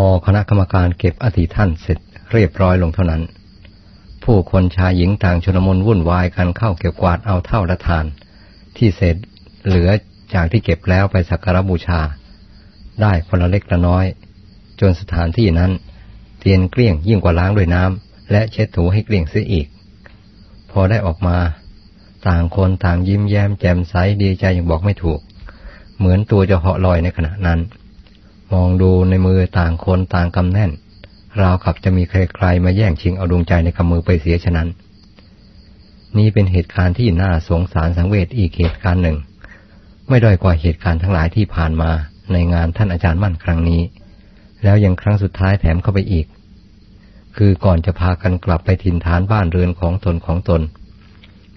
อคณะกรรมการเก็บอธิท่านเสร็จเรียบร้อยลงเท่านั้น ผู้คนชายหญิงต่างชนมนวุ่นวายกันเข้าเก็บกวาดเอาเท่าละทาน ที่เศษเหลือจากที่เก็บแล้วไปสักการบูชา ได้คนละเล็กละน้อย จนสถานที่นั้น เตียนเกลี้ยงยิ่งกว่าล้างด้วยน้ำและเช็ดถูให้เกลี้ยงเสียอีก พอได้ออกมา ต่างคนต่างยิ้มแย้มแจ่มใสดีใจอย่างบอกไม่ถูก เหมือนตัวจะเหาะลอยในขณะนั้น มองดูในมือต่างคนต่างกำแน่น ราวกับจะมีใครๆมาแย่งชิงเอาดวงใจในกำมือไปเสียฉะนั้น นี่เป็นเหตุการณ์ที่น่าสงสารสังเวชอีกเหตุการณ์หนึ่ง ไม่ด้อยกว่าเหตุการณ์ทั้งหลายที่ผ่านมาในงานท่านอาจารย์มั่นครั้งนี้ แล้วยังครั้งสุดท้ายแถมเข้าไปอีก คือก่อนจะพากันกลับไปถิ่นฐานบ้านเรือนของตนของตน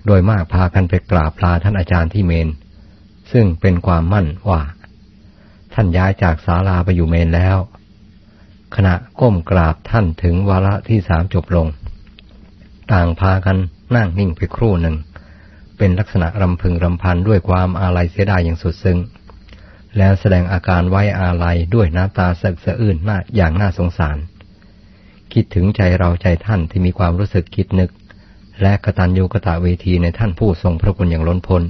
โดยมากพากันไปกราบลาท่านอาจารย์ที่เมน ซึ่งเป็นความมั่นว่า ท่านย้ายจากศาลาไปอยู่เมนแล้ว ขณะก้มกราบท่านถึงวาระที่สามจบลง ต่างพากันนั่งนิ่งไปครู่หนึ่ง เป็นลักษณะรำพึงรำพันด้วยความอาลัยเสียดายอย่างสุดซึ้ง แล้วแสดงอาการไว้อาลัยด้วยน้ำตาสะสะอื้นน่าอย่างน่าสงสาร คิดถึงใจเราใจท่านที่มีความรู้สึกคิดนึก และกตัญญูกตะเวทีในท่านผู้ทรงพระคุณอย่างล้นพ้น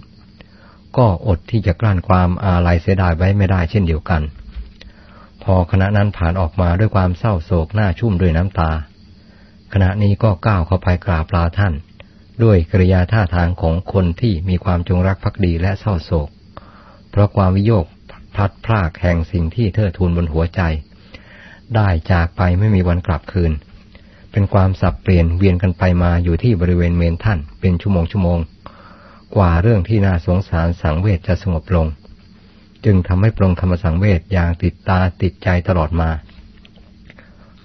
ก็อดที่จะกลั้นความอาลัยเสียดายไว้ไม่ได้เช่นเดียวกัน พอคณะนั้นผ่านออกมาด้วยความเศร้าโศกหน้าชุ่มด้วยน้ำตา ขณะนี้ก็ก้าวเข้าไปกราบลาท่าน ด้วยกริยาท่าทางของคนที่มีความจงรักภักดีและเศร้าโศก เพราะความวิโยคพลัดพรากแห่งสิ่งที่เธอทูลบนหัวใจ ได้จากไปไม่มีวันกลับคืน เป็นความสับเปลี่ยนเวียนกันไปมาอยู่ที่บริเวณเมนท่านเป็นชั่วโมงชั่วโมง กว่าเรื่องที่น่าสงสารสังเวชจะสงบลง จึงทำให้ปรงธรรมสังเวชอย่างติดตาติดใจตลอดมา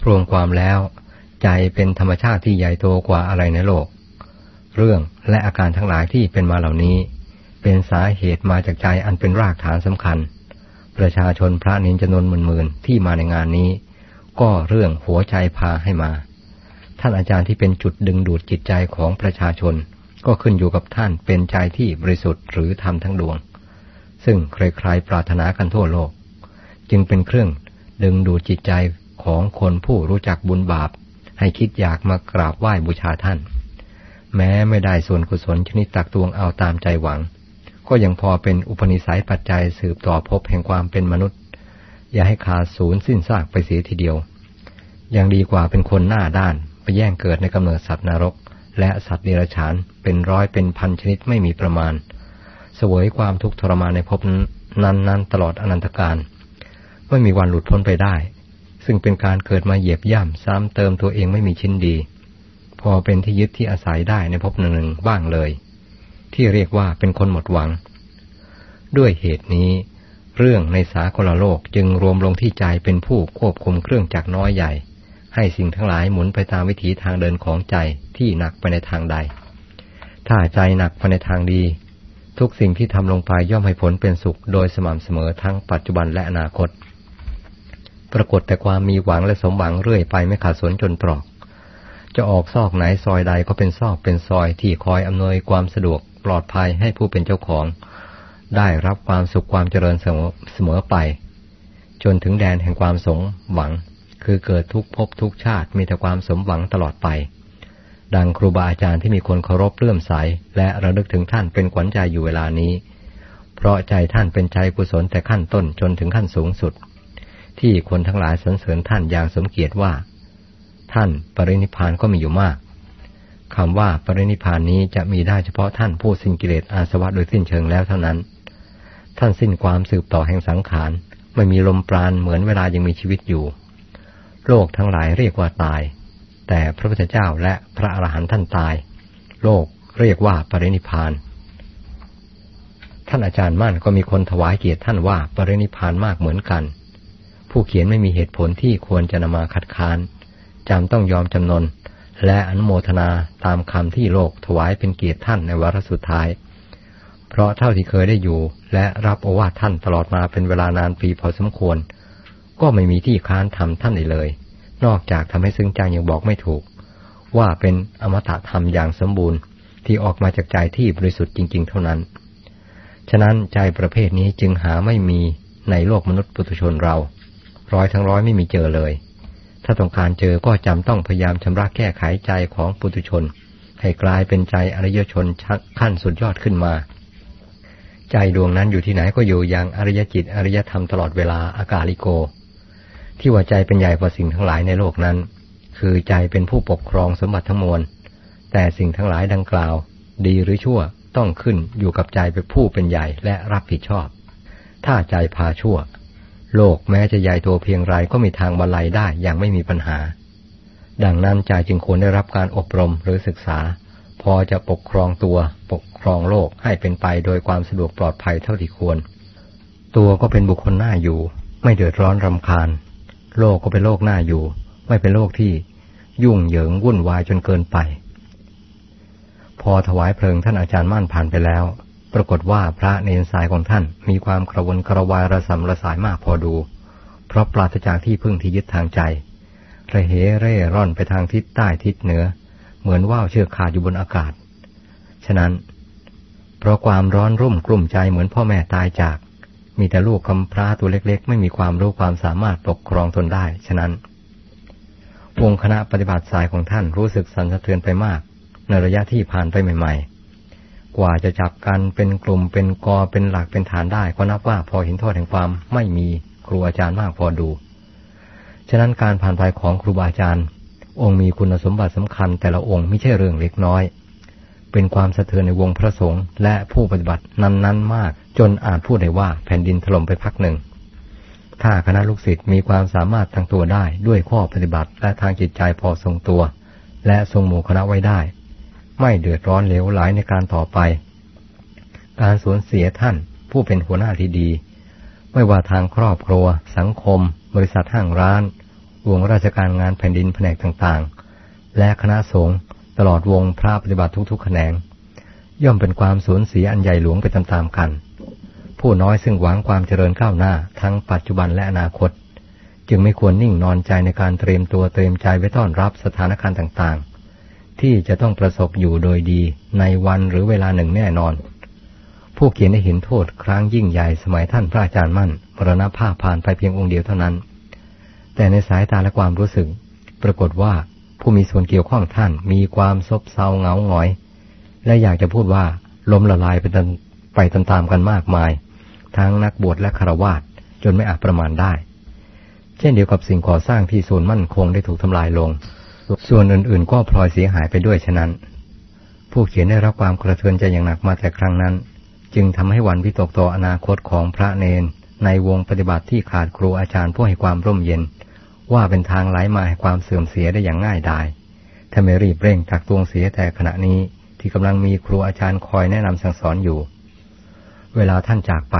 รวมความแล้ว ใจเป็นธรรมชาติที่ใหญ่โตกว่าอะไรในโลก เรื่องและอาการทั้งหลายที่เป็นมาเหล่านี้ เป็นสาเหตุมาจากใจอันเป็นรากฐานสำคัญ ประชาชนพระนินจนนหมื่นๆที่มาในงานนี้ ก็เรื่องหัวใจพาให้มา ท่านอาจารย์ที่เป็นจุดดึงดูดจิตใจของประชาชน ก็ขึ้นอยู่กับท่านเป็นใจที่บริสุทธิ์หรือธรรมทั้งดวง ซึ่งใครๆปรารถนากันทั่วโลก จึงเป็นเครื่องดึงดูดจิตใจของคนผู้รู้จักบุญบาป ให้คิดอยากมากราบไหว้บูชาท่าน แม้ไม่ได้ส่วนกุศลชนิดตักตวงเอาตามใจหวัง ก็ยังพอเป็นอุปนิสัยปัจจัยสืบต่อภพแห่งความเป็นมนุษย์ อย่าให้ขาดศูนย์สิ้นซากไปเสียทีเดียว ยังดีกว่าเป็นคนหน้าด้านไปแย่งเกิดในกำเนิดสัตว์นรก และสัตว์เดรัจฉานเป็นร้อยเป็นพันชนิดไม่มีประมาณ เสวยความทุกข์ทรมานในภพนั้นๆตลอดอนันตการ ไม่มีวันหลุดพ้นไปได้ ซึ่งเป็นการเกิดมาเหยียบย่ำซ้ำเติมตัวเองไม่มีชิ้นดี พอเป็นที่ยึดที่อาศัยได้ในภพหนึ่งบ้างเลย ที่เรียกว่าเป็นคนหมดหวัง ด้วยเหตุนี้ เรื่องในสากลโลกจึงรวมลงที่ใจเป็นผู้ควบคุมเครื่องจักรน้อยใหญ่ ให้สิ่งทั้งหลายหมุนไปตามวิถีทางเดินของใจที่หนักไปในทางใด ถ้าใจหนักไปในทางดี ทุกสิ่งที่ทำลงไปย่อมให้ผลเป็นสุข โดยสม่ำเสมอทั้งปัจจุบันและอนาคต ปรากฏแต่ความมีหวังและสมหวังเรื่อยไปไม่ขาดสนจนตรอก จะออกซอกไหนซอยใดก็เป็นซอกเป็นซอยที่คอยอำนวยความสะดวกปลอดภัยให้ผู้เป็นเจ้าของ ได้รับความสุขความเจริญเสมอไป จนถึงแดนแห่งความสมหวัง คือเกิดทุกภพทุกชาติมีแต่ความสมหวังตลอดไป ดังครูบาอาจารย์ที่มีคนเคารพเลื่อมใส และระลึกถึงท่านเป็นขวัญใจอยู่เวลานี้ เพราะใจท่านเป็นใจกุศลแต่ขั้นต้นจนถึงขั้นสูงสุด ที่คนทั้งหลายสรรเสริญท่านอย่างสมเกียรติว่า ท่านปรินิพานก็มีอยู่มากคำว่าปรินิพานนี้จะมีได้เฉพาะท่านผู้สิ้นกิเลสอาสวะโดยสิ้นเชิงแล้วเท่านั้น ท่านสิ้นความสืบต่อแห่งสังขาร ไม่มีลมปราณเหมือนเวลายังมีชีวิตอยู่ โลกทั้งหลายเรียกว่าตาย แต่พระพุทธเจ้าและพระอรหันต์ท่านตาย โลกเรียกว่าปรินิพานท่านอาจารย์มั่นก็มีคนถวายเกียรติท่านว่าปรินิพานมากเหมือนกัน ผู้เขียนไม่มีเหตุผลที่ควรจะนำมาคัดค้านจำต้องยอมจำนนและอนุโมทนาตามคำที่โลกถวายเป็นเกียรติท่านในวาระสุดท้าย เพราะเท่าที่เคยได้อยู่และรับโอวาทท่านตลอดมาเป็นเวลานานปีพอสมควร ก็ไม่มีที่ค้านทำท่านได้เลย นอกจากทำให้ซึ้งใจยังบอกไม่ถูก ว่าเป็นอมตะธรรมอย่างสมบูรณ์ที่ออกมาจากใจที่บริสุทธิ์จริง ๆ เท่านั้น ฉะนั้นใจประเภทนี้จึงหาไม่มีในโลกมนุษย์ปุถุชนเรา ร้อยทั้งร้อยไม่มีเจอเลย ถ้าต้องการเจอก็จำต้องพยายามชำระแก้ไขใจของปุถุชน ให้กลายเป็นใจอริยชนขั้นสุดยอดขึ้นมา ใจดวงนั้นอยู่ที่ไหนก็อยู่อย่างอริยจิตอริยธรรมตลอดเวลาอากาลิโก ที่ว่าใจเป็นใหญ่กว่าสิ่งทั้งหลายในโลกนั้น คือใจเป็นผู้ปกครองสมบัติทั้งมวล แต่สิ่งทั้งหลายดังกล่าว ดีหรือชั่วต้องขึ้นอยู่กับใจเป็นผู้เป็นใหญ่และรับผิดชอบ ถ้าใจพาชั่ว โลกแม้จะใหญ่โตเพียงไรก็มีทางบรรลัยได้อย่างไม่มีปัญหา ดังนั้นใจจึงควรได้รับการอบรมหรือศึกษา พอจะปกครองตัว ปกครองโลกให้เป็นไปโดยความสะดวกปลอดภัยเท่าที่ควร ตัวก็เป็นบุคคลหน้าอยู่ ไม่เดือดร้อนรำคาญ โลกก็เป็นโลกหน้าอยู่ ไม่เป็นโลกที่ยุ่งเหยิงวุ่นวายจนเกินไป พอถวายเพลิงท่านอาจารย์มั่นผ่านไปแล้ว ปรากฏว่าพระเนนสายของท่านมีความกระวนกระวายระสำระสายมากพอดู เพราะปราศจากที่พึ่งที่ยึดทางใจระเหเร่ร่อนไปทางทิศใต้ทิศเหนือ เหมือนว่าวเชือกขาดอยู่บนอากาศ ฉะนั้น เพราะความร้อนรุ่มกลุ่มใจเหมือนพ่อแม่ตายจาก มีแต่ลูกคำพร้าตัวเล็กๆ ไม่มีความรู้ความสามารถปกครองตนได้ ฉะนั้นวงคณะปฏิบัติสายของท่านรู้สึกสั่นสะเทือนไปมาก ในระยะที่ผ่านไปใหม่ ๆ กว่าจะจับกันเป็นกลุ่มเป็นกอเป็นหลักเป็นฐานได้ก็นับว่าพอเห็นโทษแห่งความไม่มีครูอาจารย์มากพอดู ฉะนั้นการผ่านไปของครูบาอาจารย์ องค์มีคุณสมบัติสำคัญแต่ละองค์ไม่ใช่เรื่องเล็กน้อย เป็นความสะเทือนในวงพระสงฆ์และผู้ปฏิบัตินั้นๆมาก จนอาจพูดได้ว่าแผ่นดินถล่มไปพักหนึ่ง ถ้าคณะลูกศิษย์มีความสามารถทางตัวได้ด้วยข้อปฏิบัติและทางจิตใจพอทรงตัว และทรงหมู่คณะไว้ได้ ไม่เดือดร้อนเหลวไหลในการต่อไป การสูญเสียท่านผู้เป็นหัวหน้าที่ดี ไม่ว่าทางครอบครัว สังคม บริษัทห้างร้านวงราชการงานแผ่นดินแผนกต่างๆ และคณะสงฆ์ตลอดวงพระปฏิบัติทุกๆแขนง ย่อมเป็นความสูญเสียอันใหญ่หลวงไปตามๆกัน ผู้น้อยซึ่งหวังความเจริญก้าวหน้าทั้งปัจจุบันและอนาคต จึงไม่ควรนิ่งนอนใจในการเตรียมตัวเตรียมใจไว้ต้อนรับสถานการณ์ต่างๆ ที่จะต้องประสบอยู่โดยดีในวันหรือเวลาหนึ่งแน่นอน ผู้เขียนได้เห็นโทษครั้งยิ่งใหญ่สมัยท่านพระอาจารย์มั่นมรณภาพผ่านไปเพียงองค์เดียวเท่านั้น แต่ในสายตาและความรู้สึก ปรากฏว่าผู้มีส่วนเกี่ยวข้องท่านมีความซบเซาเหงาหงอย และอยากจะพูดว่าล้มละลายไปไปตามๆกันมากมาย ทั้งนักบวชและคารวาสจนไม่อาจประมาณได้ เช่นเดียวกับสิ่งก่อสร้างที่ส่วนมั่นคงได้ถูกทำลายลง ส่วนอื่นๆ ก็พลอยเสียหายไปด้วยฉะนั้น ผู้เขียนได้รับความกระเทือนใจอย่างหนักมาแต่ครั้งนั้น จึงทำให้วันวิตกต่ออนาคตของพระเนน ในวงปฏิบัติที่ขาดครูอาจารย์ผู้ให้ความร่มเย็น ว่าเป็นทางไหลมาให้ความเสื่อมเสียได้อย่างง่ายดายถ้าไม่รีบเร่งตักตวงเสียแต่ขณะนี้ที่กำลังมีครูอาจารย์คอยแนะนำสั่งสอนอยู่ เวลาท่านจากไป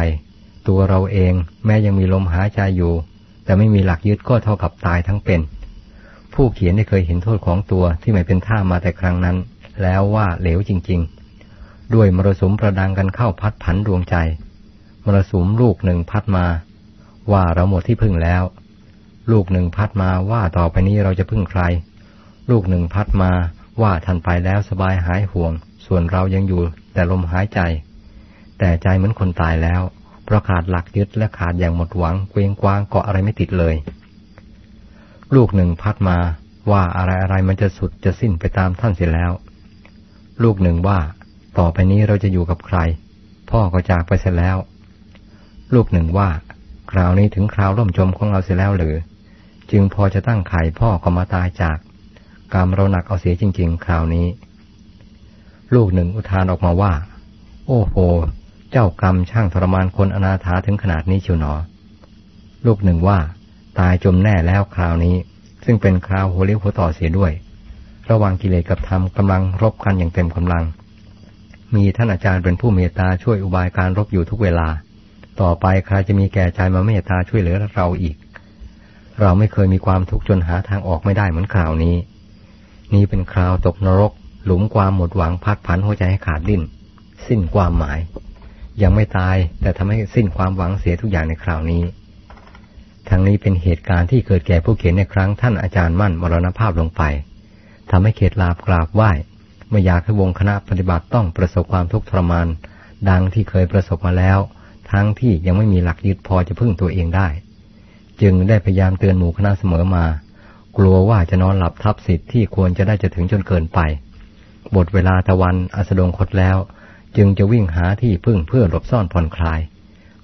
ตัวเราเองแม้ยังมีลมหายใจอยู่ แต่ไม่มีหลักยึดก็เท่ากับตายทั้งเป็น ผู้เขียนได้เคยเห็นโทษของตัวที่ไม่เป็นท่ามาแต่ครั้งนั้น แล้วว่าเหลวจริง ๆ ด้วยมรสุมประดังกันเข้าพัดผันดวงใจ มรสุมลูกหนึ่งพัดมา ว่าเราหมดที่พึ่งแล้ว ลูกหนึ่งพัดมาว่าต่อไปนี้เราจะพึ่งใคร ลูกหนึ่งพัดมาว่าทันไปแล้วสบายหายห่วง ส่วนเรายังอยู่แต่ลมหายใจ แต่ใจเหมือนคนตายแล้ว เพราะขาดหลักยึดและขาดอย่างหมดหวังเกวงกวางเกาะอะไรไม่ติดเลย ลูกหนึ่งพัดมาว่าอะไรอะไรมันจะสุดจะสิ้นไปตามท่านเสียแล้ว ลูกหนึ่งว่า ต่อไปนี้เราจะอยู่กับใคร พ่อก็จากไปเสียแล้ว ลูกหนึ่งว่า คราวนี้ถึงคราวร่มจมของเราเสียแล้วหรือ จึงพอจะตั้งไข่พ่อก็มาตายจากกรรมเราหนักเอาเสียจริง ๆ คราวนี้ ลูกหนึ่งอุทานออกมาว่า โอ้โห เจ้ากรรมช่างทรมานคนอนาถาถึงขนาดนี้เชียวหนอ ลูกหนึ่งว่า ตายจมแน่แล้วคราวนี้ ซึ่งเป็นคราวหัวเลี้ยวหัวต่อเสียด้วย ระหว่างกิเลสกับธรรมกำลังรบกันอย่างเต็มกำลัง มีท่านอาจารย์เป็นผู้เมตตาช่วยอุบายการรบอยู่ทุกเวลา ต่อไปใครจะมีแก่ใจมาเมตตาช่วยเหลือเราอีก เราไม่เคยมีความทุกข์จนหาทางออกไม่ได้เหมือนคราวนี้ นี้เป็นคราวตกนรก หลุมความหมดหวังพัดผันหัวใจให้ขาดดิ้น สิ้นความหมาย ยังไม่ตาย แต่ทำให้สิ้นความหวังเสียทุกอย่างในคราวนี้ ทั้งนี้เป็นเหตุการณ์ที่เกิดแก่ผู้เขียนในครั้งท่านอาจารย์มั่นมรณภาพลงไปทำให้เขตลาบกราบไหว้ไม่อยากให้วงคณะปฏิบัติต้องประสบความทุกข์ทรมาน ดังที่เคยประสบมาแล้ว ทั้งที่ยังไม่มีหลักยึดพอจะพึ่งตัวเองได้ จึงได้พยายามเตือนหมู่คณะเสมอมา กลัวว่าจะนอนหลับทับสิทธิ์ที่ควรจะได้จะถึงจนเกินไป บทเวลาตะวันอัสดงคตแล้ว จึงจะวิ่งหาที่พึ่งเพื่อหลบซ่อนผ่อนคลาย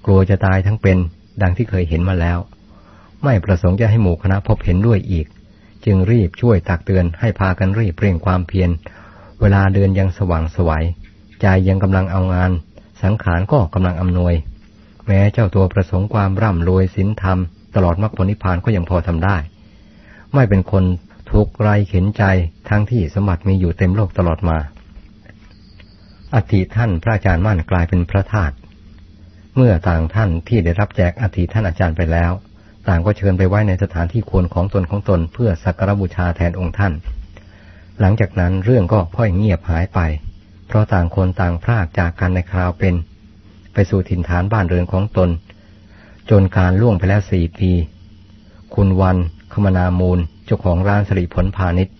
กลัวจะตายทั้งเป็นดังที่เคยเห็นมาแล้ว ไม่ประสงค์จะให้หมู่คณะพบเห็นด้วยอีก จึงรีบช่วยตักเตือนให้พากันรีบเร่งความเพียรเวลาเดินยังสว่างสวยัยใจยังกำลังเอางาน สังขารก็กำลังอำนวย แม้เจ้าตัวประสงค์ความร่ำรวยสินธรรม ตลอดมรรคผลนิพพานก็ยังพอทำได้ ไม่เป็นคนทุกข์ไรเข็นใจทั้งที่สมบัติมีอยู่เต็มโลกตลอดมา อธิท่านพระอาจารย์มั่นกลายเป็นพระธาตุเมื่อต่างท่านที่ได้รับแจกอธิท่านอาจารย์ไปแล้ว ต่างก็เชิญไปไว้ในสถานที่ควรของตนของตนเพื่อสักการบูชาแทนองค์ท่าน หลังจากนั้นเรื่องก็พ่อยเงียบหายไป เพราะต่างคนต่างพรากจากกันในคราวเป็น ไปสู่ถิ่นฐานบ้านเรือนของตน จนการล่วงไปแล้วสี่ปี คุณวัน คมนามูลเจ้าของร้านสริผลพาณิชย์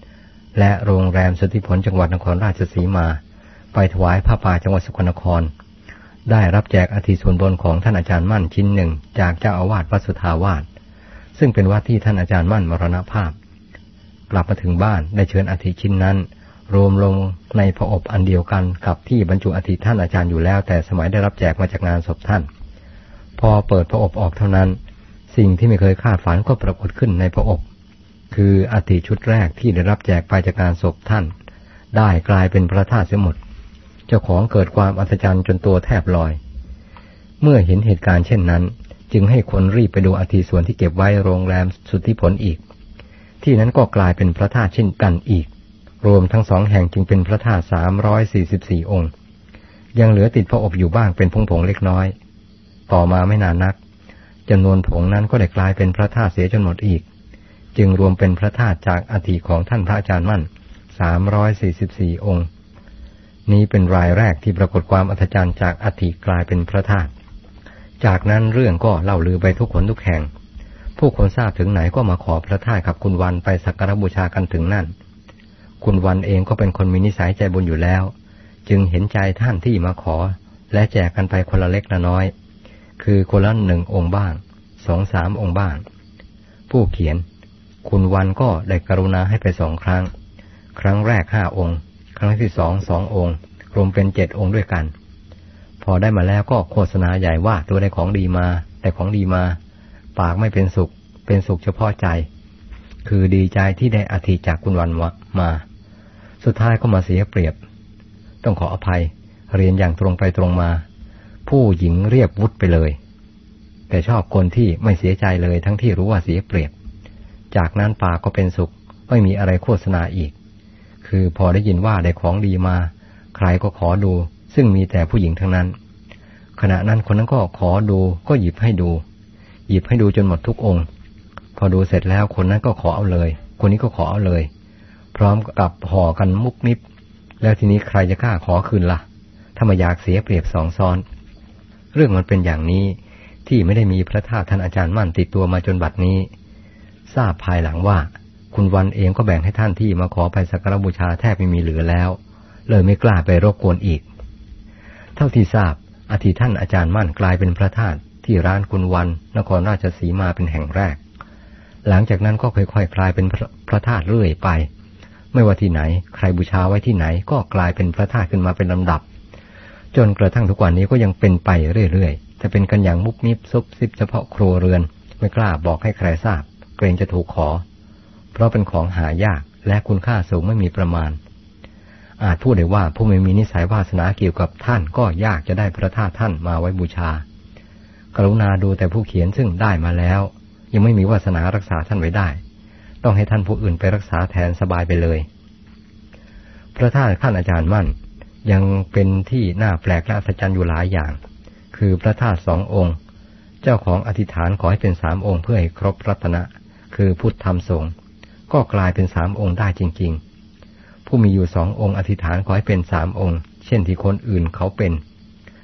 และโรงแรมสติผลจังหวัดนครราชสีมา ไปถวายผ้าป่าจังหวัดสกลนคร ได้รับแจกอธิส่วนบนของท่านอาจารย์มั่นชิ้นหนึ่ง จากเจ้าอาวาสวัดสุทาวาสซึ่งเป็นวัดที่ท่านอาจารย์มั่นมรณภาพ กลับมาถึงบ้านได้เชิญอธิชิ้นนั้น รวมลงในพระอบอันเดียวกันกับที่บรรจุอธิท่านอาจารย์อยู่แล้ว แต่สมัยได้รับแจกมาจากงานศพท่าน พอเปิดพระอบออกเท่านั้น สิ่งที่ไม่เคยคาดฝันก็ปรากฏขึ้นในพระอบ คืออธิชุดแรกที่ได้รับแจกไปจากงานศพท่าน ได้กลายเป็นพระธาตุเสียหมด เจ้าของเกิดความอัศจรรย์จนตัวแทบลอย เมื่อเห็นเหตุการณ์เช่นนั้น จึงให้คนรีบไปดูอธิส่วนที่เก็บไว้โรงแรมสุทธิผลอีก ที่นั้นก็กลายเป็นพระธาตุเช่นกันอีก รวมทั้งสองแห่งจึงเป็นพระธาตุสามร้อยสี่สิบสี่องค์ ยังเหลือติดพระอบอยู่บ้างเป็นผงเล็กน้อย ต่อมาไม่นานนักจำนวนผงนั้นก็ได้กลายเป็นพระธาตุเสียจนหมดอีก จึงรวมเป็นพระธาตุจากอธิของท่านพระอาจารย์มั่นสามร้อยสี่สิบสี่องค์ นี้เป็นรายแรกที่ปรากฏความอัศจรรย์จากอธิกลายเป็นพระธาตุจากนั้นเรื่องก็เล่าลือไปทุกคนทุกแห่ง ผู้คนทราบถึงไหนก็มาขอพระธาตุกับคุณวันไปสักการบูชากันถึงนั่น คุณวันเองก็เป็นคนมีนิสัยใจบุญอยู่แล้ว จึงเห็นใจท่านที่มาขอ และแจกกันไปคนละเล็กละน้อย คือคนละหนึ่งองค์บ้างสองสามองค์บ้าง ผู้เขียน คุณวันก็ได้กรุณาให้ไปสองครั้ง ครั้งแรกห้าองค์ ครั้งที่สองสององค์ รวมเป็นเจ็ดองค์ด้วยกัน พอได้มาแล้วก็โฆษณาใหญ่ว่าตัวได้ของดีมา แต่ของดีมา ปากไม่เป็นสุข เป็นสุขเฉพาะใจ คือดีใจที่ได้อธิจากคุณวันวะมา สุดท้ายก็มาเสียเปรียบ ต้องขออภัย เรียนอย่างตรงไปตรงมา ผู้หญิงเรียบวุฒไปเลย แต่ชอบคนที่ไม่เสียใจเลยทั้งที่รู้ว่าเสียเปรียบ จากนั้นปากก็เป็นสุขไม่มีอะไรโฆษณาอีก คือพอได้ยินว่าได้ของดีมา ใครก็ขอดู ซึ่งมีแต่ผู้หญิงทั้งนั้น ขณะนั้นคนนั้นก็ขอดูก็หยิบให้ดู หยิบให้ดูจนหมดทุกองค์ พอดูเสร็จแล้วคนนั้นก็ขอเอาเลย คนนี้ก็ขอเอาเลย พร้อมกับห่อกันมุกนิบ แล้วทีนี้ใครจะกล้าขอคืนละ่ะถ้ามาอยากเสียเปรียบสองซ้อน เรื่องมันเป็นอย่างนี้ที่ไม่ได้มีพระธาตุท่านอาจารย์มั่นติดตัวมาจนบัดนี้ ทราบภายหลังว่า คุณวันเองก็แบ่งให้ท่านที่มาขอไปสักการบูชาแทบไม่มีเหลือแล้ว เลยไม่กล้าไปรบกวนอีก เท่าที่ทราบอธิท่านอาจารย์มั่นกลายเป็นพระธาตุที่ร้านคุณวัน นครราชสีมาเป็นแห่งแรก หลังจากนั้นก็ค่อยๆกลายเป็นพระธาตุเรื่อยไป ไม่ว่าที่ไหน ใครบูชาไว้ที่ไหนก็กลายเป็นพระธาตุขึ้นมาเป็นลำดับ จนกระทั่งทุกวันนี้ก็ยังเป็นไปเรื่อยๆจะเป็นกันอย่างมุบมิบซุบซิบเฉพาะครัวเรือน ไม่กล้าบอกให้ใครทราบ เกรงจะถูกขอ ราะเป็นของหายากและคุณค่าสูงไม่มีประมาณ อาจพูดได้ว่าผู้ไม่มีนิสัยวาสนาเกี่ยวกับท่านก็ยากจะได้พระธาตุท่านมาไว้บูชา กรุณาดูแต่ผู้เขียนซึ่งได้มาแล้ว ยังไม่มีวาสนารักษาท่านไว้ได้ ต้องให้ท่านผู้อื่นไปรักษาแทนสบายไปเลย พระธาตุท่านอาจารย์มั่น ยังเป็นที่น่าแปลกและอัศจรรย์อยู่หลายอย่าง คือพระธาตุสององค์ เจ้าของอธิษฐานขอให้เป็นสามองค์เพื่อให้ครบรัตนะ คือพุทธธรรมสงฆ์ ก็กลายเป็นสามองค์ได้จริง ๆ ผู้มีอยู่สององค์อธิษฐานขอให้เป็นสามองค์ เช่นที่คนอื่นเขาเป็น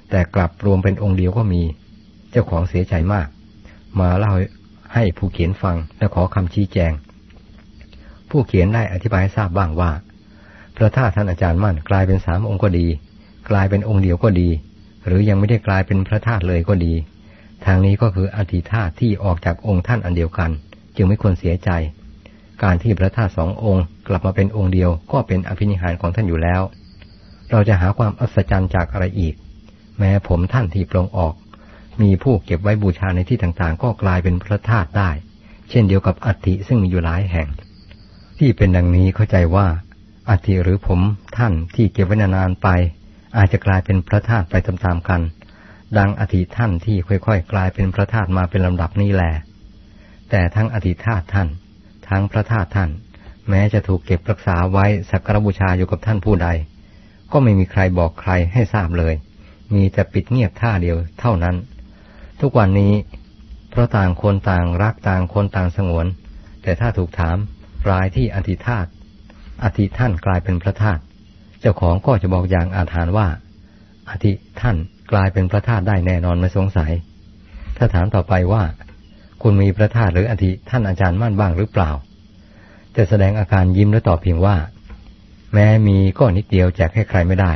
แต่กลับรวมเป็นองค์เดียวก็มี เจ้าของเสียใจมาก มาเล่าให้ผู้เขียนฟังและขอคำชี้แจง ผู้เขียนได้อธิบายให้ทราบบ้างว่า พระธาตุท่านอาจารย์มั่นกลายเป็นสามองค์ก็ดี กลายเป็นองค์เดียวก็ดี หรือยังไม่ได้กลายเป็นพระธาตุเลยก็ดี ทางนี้ก็คืออธิธาตุที่ออกจากองค์ท่านอันเดียวกัน จึงไม่ควรเสียใจ การที่พระธาตุสององค์ กลับมาเป็นองค์เดียวก็เป็นอภินิหารของท่านอยู่แล้ว เราจะหาความอัศจรรย์จากอะไรอีก แม้ผมท่านที่ปรงออก มีผู้เก็บไว้บูชาในที่ต่างๆ ก็กลายเป็นพระธาตุได้ เช่นเดียวกับอัฐิซึ่งมีอยู่หลายแห่ง ที่เป็นดังนี้เข้าใจว่าอัฐิหรือผมท่านที่เก็บไว้นานๆไป อาจจะกลายเป็นพระธาตุไปตามๆกัน ดังอธิท่านที่ค่อยๆ กลายเป็นพระธาตุมาเป็นลำดับนี้แหละแต่ทั้งอธิธาตุท่าน ทั้งพระธาตุท่าน แม้จะถูกเก็บรักษาไว้สักการบูชาอยู่กับท่านผู้ใด ก็ไม่มีใครบอกใครให้ทราบเลย มีแต่ปิดเงียบท่าเดียวเท่านั้น ทุกวันนี้ เพราะต่างคนต่างรักต่างคนต่างสงวน แต่ถ้าถูกถามรายที่อธิธาตอธิท่านกลายเป็นพระธาตุเจ้าของก็จะบอกอย่างอาถรรพ์ว่า อธิท่านกลายเป็นพระธาตุได้แน่นอนไม่สงสัย ถ้าถามต่อไปว่า คุณมีพระธาตุหรืออธิท่านอาจารย์มั่นบ้างหรือเปล่า จะแสดงอาการยิ้มและตอบเพียงว่า แม้มีก็นิดเดียวแจกให้ใครไม่ได้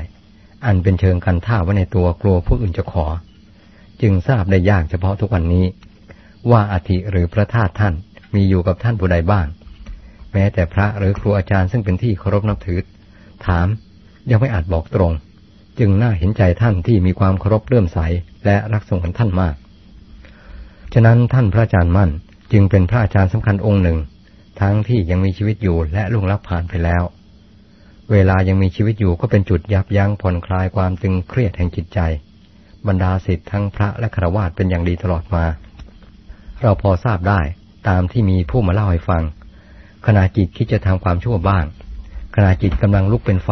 อันเป็นเชิงกันท่าไว้ในตัวกลัวผู้อื่นจะขอ จึงทราบได้ยากเฉพาะทุกวันนี้ ว่าอธิหรือพระธาตุท่านมีอยู่กับท่านผู้ใดบ้าง แม้แต่พระหรือครูอาจารย์ซึ่งเป็นที่เคารพนับถือ ถามยังไม่อาจบอกตรง จึงน่าเห็นใจท่านที่มีความเคารพเลื่อมใสและรักสงฆ์ท่านมาก ฉะนั้นท่านพระอาจารย์มั่นจึงเป็นพระอาจารย์สำคัญองค์หนึ่ง ทั้งที่ยังมีชีวิตอยู่และล่วงลับผ่านไปแล้ว เวลายังมีชีวิตอยู่ก็เป็นจุดยับยั้งผ่อนคลายความตึงเครียดแห่งจิตใจ บรรดาศิษย์ทั้งพระและครวาสเป็นอย่างดีตลอดมา เราพอทราบได้ตามที่มีผู้มาเล่าให้ฟัง ขณะจิตคิดจะทำความชั่วบ้าง ขณะจิตกำลังลุกเป็นไฟ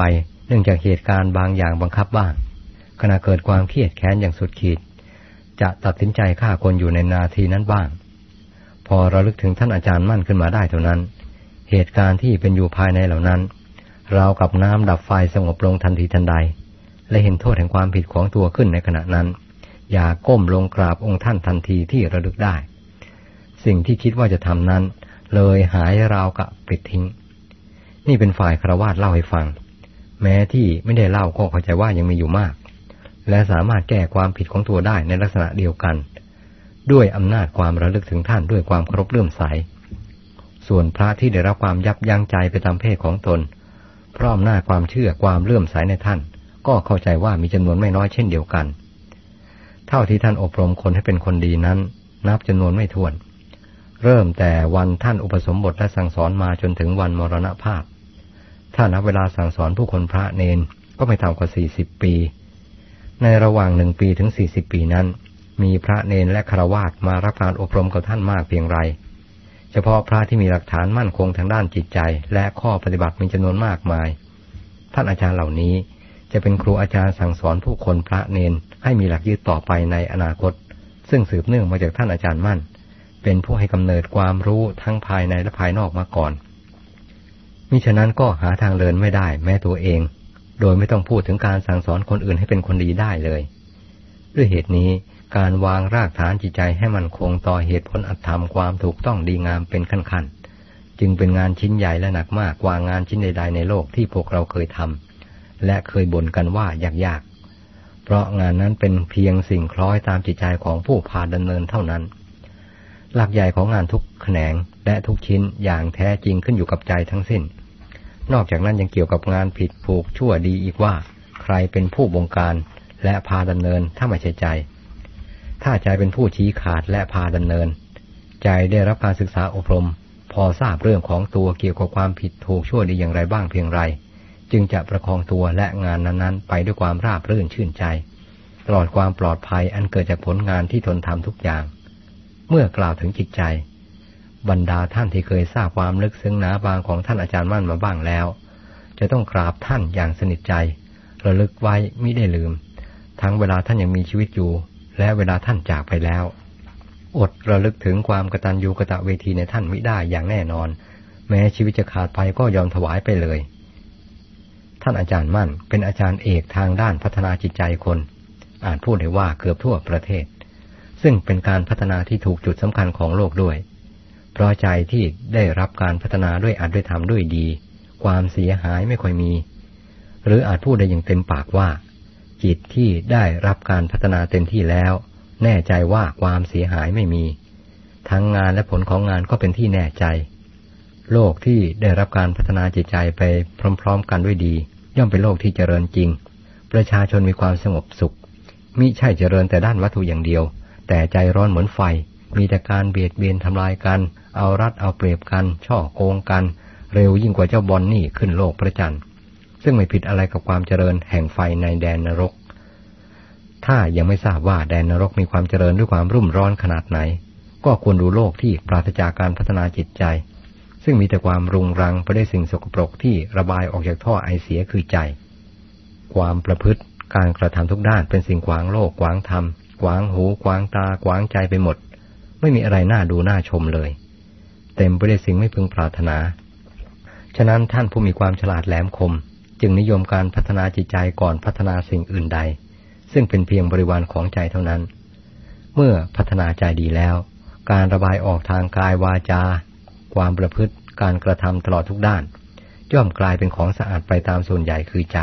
เนื่องจากเหตุการณ์บางอย่างบังคับบ้างขณะเกิดความเครียดแค้นอย่างสุดขีด จะตัดสินใจฆ่าคนอยู่ในนาทีนั้นบ้าง พอราลึกถึงท่านอาจารย์มั่นขึ้นมาได้เท่านั้น เหตุการณ์ที่เป็นอยู่ภายในเหล่านั้นเรากับน้ำดับไฟสงบลงทันทีทันใด และเห็นโทษแห่งความผิดของตัวขึ้นในขณะนั้น อย่าก้มลงกราบองค์ท่านทันทีที่ระลึกได้ สิ่งที่คิดว่าจะทำนั้น เลยหายราวกับปิดทิ้ง นี่เป็นฝ่ายครวาสเล่าให้ฟัง แม้ที่ไม่ได้เล่าก็เข้าใจว่ายังมีอยู่มาก และสามารถแก้ความผิดของตัวได้ในลักษณะเดียวกัน ด้วยอำนาจความระลึกถึงท่านด้วยความเคารพเลื่อมใส ส่วนพระที่ได้รับความยับยั้งใจไปตามเพศของตน พราะอำนาความเชื่อความเลื่อมใสในท่าน ก็เข้าใจว่ามีจำนวนไม่น้อยเช่นเดียวกัน เท่าที่ท่านอบรมคนให้เป็นคนดีนั้น นับจำนวนไม่ถ้วน เริ่มแต่วันท่านอุปสมบทและสั่งสอนมาจนถึงวันมรณภาพ ถ้านับเวลาสั่งสอนผู้คนพระเนนก็ไม่ต่ำกว่าสี่สิบปี ในระหว่างหนึ่งปีถึงสี่สิบปีนั้น มีพระเนนและคารวาสมารับการอบรมกับท่านมากเพียงไร เฉพาะพระที่มีหลักฐานมั่นคงทางด้านจิตใจ และข้อปฏิบัติมีจำนวนมากมาย ท่านอาจารย์เหล่านี้จะเป็นครูอาจารย์สั่งสอนผู้คนพระเนนให้มีหลักยึดต่อไปในอนาคต ซึ่งสืบเนื่องมาจากท่านอาจารย์มั่น เป็นผู้ให้กำเนิดความรู้ทั้งภายในและภายนอกมาก่อนมิฉะนั้นก็หาทางเดินไม่ได้แม้ตัวเอง โดยไม่ต้องพูดถึงการสั่งสอนคนอื่นให้เป็นคนดีได้เลย ด้วยเหตุนี้การวางรากฐานจิตใจให้มันคงต่อเหตุผลอัตธรรมความถูกต้องดีงามเป็นขั้นๆ จึงเป็นงานชิ้นใหญ่และหนักมากกว่างานชิ้นใดๆในโลกที่พวกเราเคยทำและเคยบ่นกันว่ายากๆ เพราะงานนั้นเป็นเพียงสิ่งคล้อยตามจิตใจของผู้พาดำเนินเท่านั้น หลักใหญ่ของงานทุกแขนงและทุกชิ้นอย่างแท้จริงขึ้นอยู่กับใจทั้งสิ้น นอกจากนั้นยังเกี่ยวกับงานผิดผูกชั่วดีอีกว่า ใครเป็นผู้บงการและพาดำเนินถ้าไม่ใช่ใจ ถ้าใจเป็นผู้ชี้ขาดและพาดำเนิน ใจได้รับการศึกษาอบรม พอทราบเรื่องของตัวเกี่ยวกับความผิดถูกชั่วดีอย่างไรบ้างเพียงไร จึงจะประคองตัวและงานนั้นๆ ไปด้วยความราบรื่นชื่นใจ ตลอดความปลอดภัยอันเกิดจากผลงานที่ทนทำทุกอย่าง เมื่อกล่าวถึงจิตใจ บรรดาท่านที่เคยทราบความลึกซึ้งหนาบางของท่านอาจารย์มั่นมาบ้างแล้ว จะต้องกราบท่านอย่างสนิทใจ ระลึกไว้ไม่ได้ลืม ทั้งเวลาท่านยังมีชีวิตอยู่ และเวลาท่านจากไปแล้ว อดระลึกถึงความกตัญญูกะตะเวทีในท่านไม่ได้อย่างแน่นอน แม้ชีวิตจะขาดไปก็ยอมถวายไปเลย ท่านอาจารย์มั่นเป็นอาจารย์เอกทางด้านพัฒนาจิตใจคน อาจพูดได้ว่าเกือบทั่วประเทศ ซึ่งเป็นการพัฒนาที่ถูกจุดสำคัญของโลกด้วย เพราะใจที่ได้รับการพัฒนาด้วยอัดด้วยธรรมด้วยดี ความเสียหายไม่ค่อยมี หรืออาจพูดได้อย่างเต็มปากว่า จิตที่ได้รับการพัฒนาเต็มที่แล้ว แน่ใจว่าความเสียหายไม่มี ทั้งงานและผลของงานก็เป็นที่แน่ใจ โลกที่ได้รับการพัฒนาจิตใจไปพร้อม ๆ กันด้วยดี ย่อมเป็นโลกที่เจริญจริง ประชาชนมีความสงบสุขมิใช่เจริญแต่ด้านวัตถุอย่างเดียว แต่ใจร้อนเหมือนไฟ มีแต่การเบียดเบียนทำลายกัน เอารัดเอาเปรียบกัน ช่อโกงกัน เร็วยิ่งกว่าเจ้าบอลนนี่ขึ้นโลกพระจันทร์ ซึ่งไม่ผิดอะไรกับความเจริญแห่งไฟในแดนนรก ถ้ายังไม่ทราบว่าแดนนรกมีความเจริญด้วยความรุ่มร้อนขนาดไหน ก็ควรดูโลกที่ปราศจากการพัฒนาจิตใจ ซึ่งมีแต่ความรุงรังไปด้วยสิ่งสกปรกที่ระบายออกจากท่อไอเสียคือใจ ความประพฤติการกระทำทุกด้านเป็นสิ่งขวางโลกขวางธรรมขวางหูขวางตาขวางใจไปหมด ไม่มีอะไรน่าดูน่าชมเลย เต็มไปด้วยสิ่งไม่พึงปรารถนา ฉะนั้นท่านผู้มีความฉลาดแหลมคม จึงนิยมการพัฒนาจิตใจก่อนพัฒนาสิ่งอื่นใด ซึ่งเป็นเพียงบริวารของใจเท่านั้น เมื่อพัฒนาใจดีแล้ว การระบายออกทางกายวาจา ความประพฤติการกระทำตลอดทุกด้าน ย่อมกลายเป็นของสะอาดไปตามส่วนใหญ่คือใจ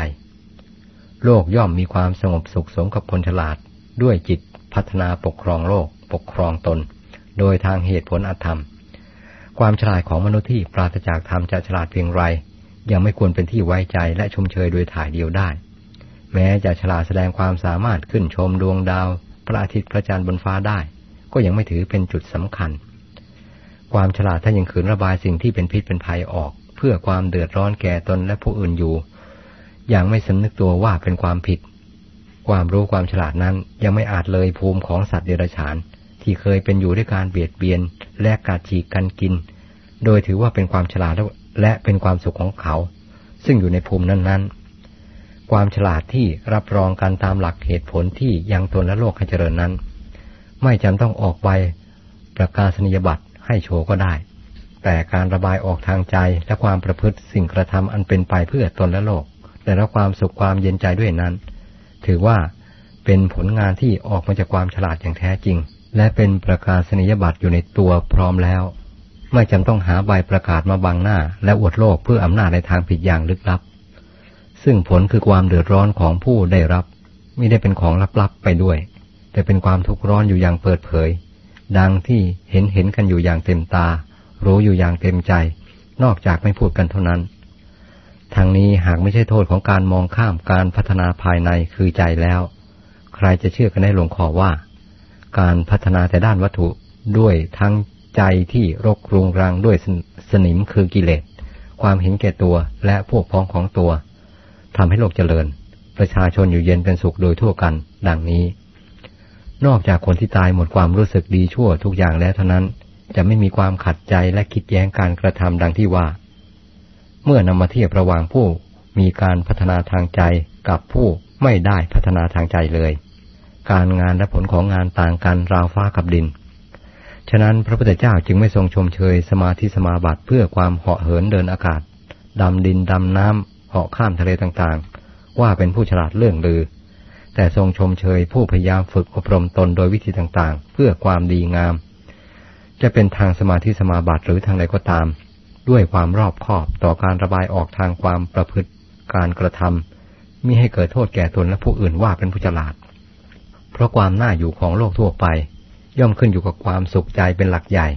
โลกย่อมมีความสงบสุขสมกับคนฉลาดด้วยจิตพัฒนาปกครองโลก ปกครองตน โดยทางเหตุผลอธรรม ความฉลาดของมนุษย์ที่ปราศจากธรรมจะฉลาดเพียงไร ยังไม่ควรเป็นที่ไว้ใจและชมเชยโดยถ่ายเดียวได้ แม้จะฉลาดแสดงความสามารถขึ้นชมดวงดาว พระอาทิตย์พระจันทร์บนฟ้าได้ ก็ยังไม่ถือเป็นจุดสำคัญ ความฉลาดถ้ายังขืนระบายสิ่งที่เป็นพิษเป็นภัยออก เพื่อความเดือดร้อนแก่ตนและผู้อื่นอยู่ อย่างไม่สำนึกตัวว่าเป็นความผิดความรู้ความฉลาดนั้นยังไม่อาจเลยภูมิของสัตว์เดรัจฉาน ที่เคยเป็นอยู่ด้วยการเบียดเบียนและการฉีกกันกิน โดยถือว่าเป็นความฉลาดและเป็นความสุขของเขา ซึ่งอยู่ในภูมินั้นๆ ความฉลาดที่รับรองกันตามหลักเหตุผลที่ยังตนและโลกให้เจริญนั้น ไม่จำต้องออกใบประกาศนียบัตรให้โชว์ก็ได้ แต่การระบายออกทางใจและความประพฤติสิ่งกระทำอันเป็นไปเพื่อตนและโลก แต่ละความสุขความเย็นใจด้วยนั้น ถือว่าเป็นผลงานที่ออกมาจากความฉลาดอย่างแท้จริง และเป็นประกาศนียบัตรอยู่ในตัวพร้อมแล้ว ไม่จำต้องหาใบประกาศมาบังหน้า และอวดโลกเพื่ออำนาจในทางผิดอย่างลึกลับ ซึ่งผลคือความเดือดร้อนของผู้ได้รับไม่ได้เป็นของลับๆไปด้วย แต่เป็นความทุกข์ร้อนอยู่อย่างเปิดเผย ดังที่เห็นเห็นกันอยู่อย่างเต็มตา รู้อยู่อย่างเต็มใจ นอกจากไม่พูดกันเท่านั้นทางนี้หากไม่ใช่โทษของการมองข้ามการพัฒนาภายในคือใจแล้ว ใครจะเชื่อกันได้ลงคอว่า การพัฒนาแต่ด้านวัตถุด้วยทั้งใจที่รกรุงรังด้วยสนิมคือกิเลส ความเห็นแก่ตัวและพวกพ้องของตัวทำให้โลกเจริญ ประชาชนอยู่เย็นเป็นสุขโดยทั่วกัน ดังนี้ นอกจากคนที่ตายหมดความรู้สึกดีชั่วทุกอย่างแล้วเท่านั้น จะไม่มีความขัดใจและคิดแย้งการกระทำดังที่ว่า เมื่อนำมาเทียบระหว่างผู้มีการพัฒนาทางใจกับผู้ไม่ได้พัฒนาทางใจเลย การงานและผลของงานต่างกันราวฟ้ากับดิน ฉะนั้นพระพุทธเจ้าจึงไม่ทรงชมเชยสมาธิสมาบัติเพื่อความเหาะเหินเดินอากาศ ดำดินดำน้ำเหาะข้ามทะเลต่างๆ ว่าเป็นผู้ฉลาดเรื่องลือ แต่ทรงชมเชยผู้พยายามฝึกอบรมตนโดยวิธีต่างๆ เพื่อความดีงาม จะเป็นทางสมาธิสมาบัติหรือทางใดก็ตาม ด้วยความรอบคอบต่อการระบายออกทางความประพฤติการกระทำมิให้เกิดโทษแก่ตนและผู้อื่นว่าเป็นผู้ฉลาด เพราะความน่าอยู่ของโลกทั่วไป ย่อมขึ้นอยู่กับความสุขใจเป็นหลักใหญ่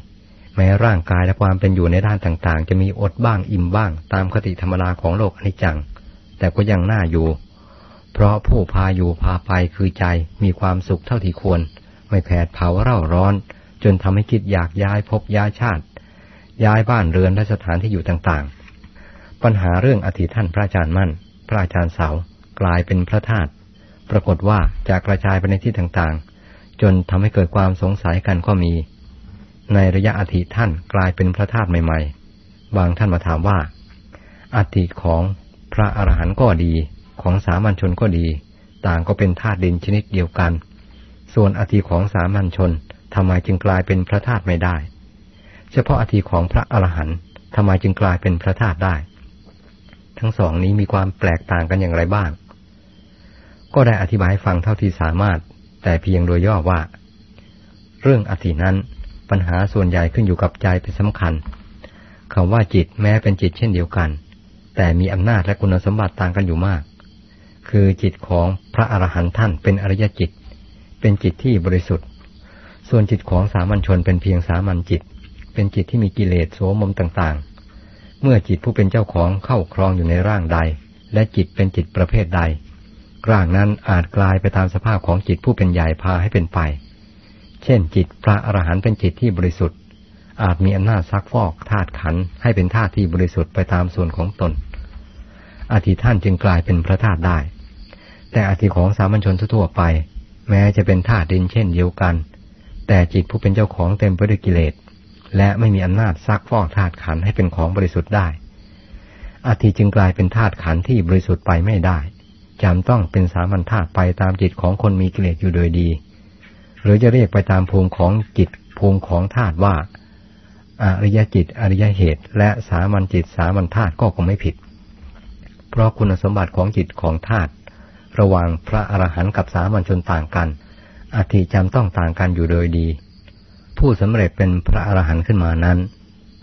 แม้ร่างกายและความเป็นอยู่ในด้านต่างๆ จะมีอดบ้างอิ่มบ้าง ตามคติธรรมดาของโลกอนิจจัง แต่ก็ยังน่าอยู่ เพราะผู้พาอยู่พาไปคือใจมีความสุขเท่าที่ควร ไม่แผดเผาเร่าร้อน จนทำให้คิดอยากย้ายพบย้ายชาติ ย้ายบ้านเรือนและสถานที่อยู่ต่างๆ ปัญหาเรื่องอธิท่านพระอาจารย์มั่น พระอาจารย์เสากลายเป็นพระธาตุ ปรากฏว่าจะกระจายไปในที่ต่างๆ จนทำให้เกิดความสงสัยกันก็มี ในระยะอธิท่านกลายเป็นพระธาตุใหม่ ๆ บางท่านมาถามว่าอธิของพระอรหันต์ก็ดีของสามัญชนก็ดี ต่างก็เป็นธาตุดินชนิดเดียวกัน ส่วนอธิของสามัญชนทำไมจึงกลายเป็นพระธาตุไม่ได้ เฉพาะอธิของพระอรหันต์ทำไมจึงกลายเป็นพระธาตุได้ ทั้งสองนี้มีความแปลกต่างกันอย่างไรบ้าง ก็ได้อธิบายฟังเท่าที่สามารถ แต่เพียงโดยย่อว่า เรื่องอธินั้นปัญหาส่วนใหญ่ขึ้นอยู่กับใจเป็นสำคัญคำว่าจิตแม้เป็นจิตเช่นเดียวกัน แต่มีอำนาจและคุณสมบัติต่างกันอยู่มาก คือจิตของพระอรหันต์ท่านเป็นอริยจิต เป็นจิตที่บริสุทธิ์ ส่วนจิตของสามัญชนเป็นเพียงสามัญจิต เป็นจิตที่มีกิเลสโสมมต่างๆ เมื่อจิตผู้เป็นเจ้าของเข้าครองอยู่ในร่างใด และจิตเป็นจิตประเภทใด ร่างนั้นอาจกลายไปตามสภาพของจิตผู้เป็นใหญ่พาให้เป็นไป เช่น จิตพระอรหันต์เป็นจิตที่บริสุทธิ์ อาจมีอำนาจซักฟอกธาตุขันให้เป็นธาตุที่บริสุทธิ์ไปตามส่วนของตนอาทิท่านจึงกลายเป็นพระธาตุได้ แต่อาทิของสามัญชนทั่วไป แม้จะเป็นธาตุดินเช่นเดียวกัน แต่จิตผู้เป็นเจ้าของเต็มไปด้วยกิเลส และไม่มีอำนาจซักฟอกธาตุขันให้เป็นของบริสุทธิ์ได้อาทิจึงกลายเป็นธาตุขันที่บริสุทธิ์ไปไม่ได้ จำต้องเป็นสามัญธาตุไปตามจิตของคนมีกิเลสอยู่โดยดี หรือจะเรียกไปตามภูมิของจิตภูมิของธาตุว่า อริยจิต อริยเหตุ และสามัญจิตสามัญธาตุก็คงไม่ผิด เพราะคุณสมบัติของจิตของธาตุระหว่างพระอรหันต์กับสามัญชนต่างกันอาทิจำต้องต่างกันอยู่โดยดี ผู้สำเร็จเป็นพระอรหันต์ขึ้นมานั้น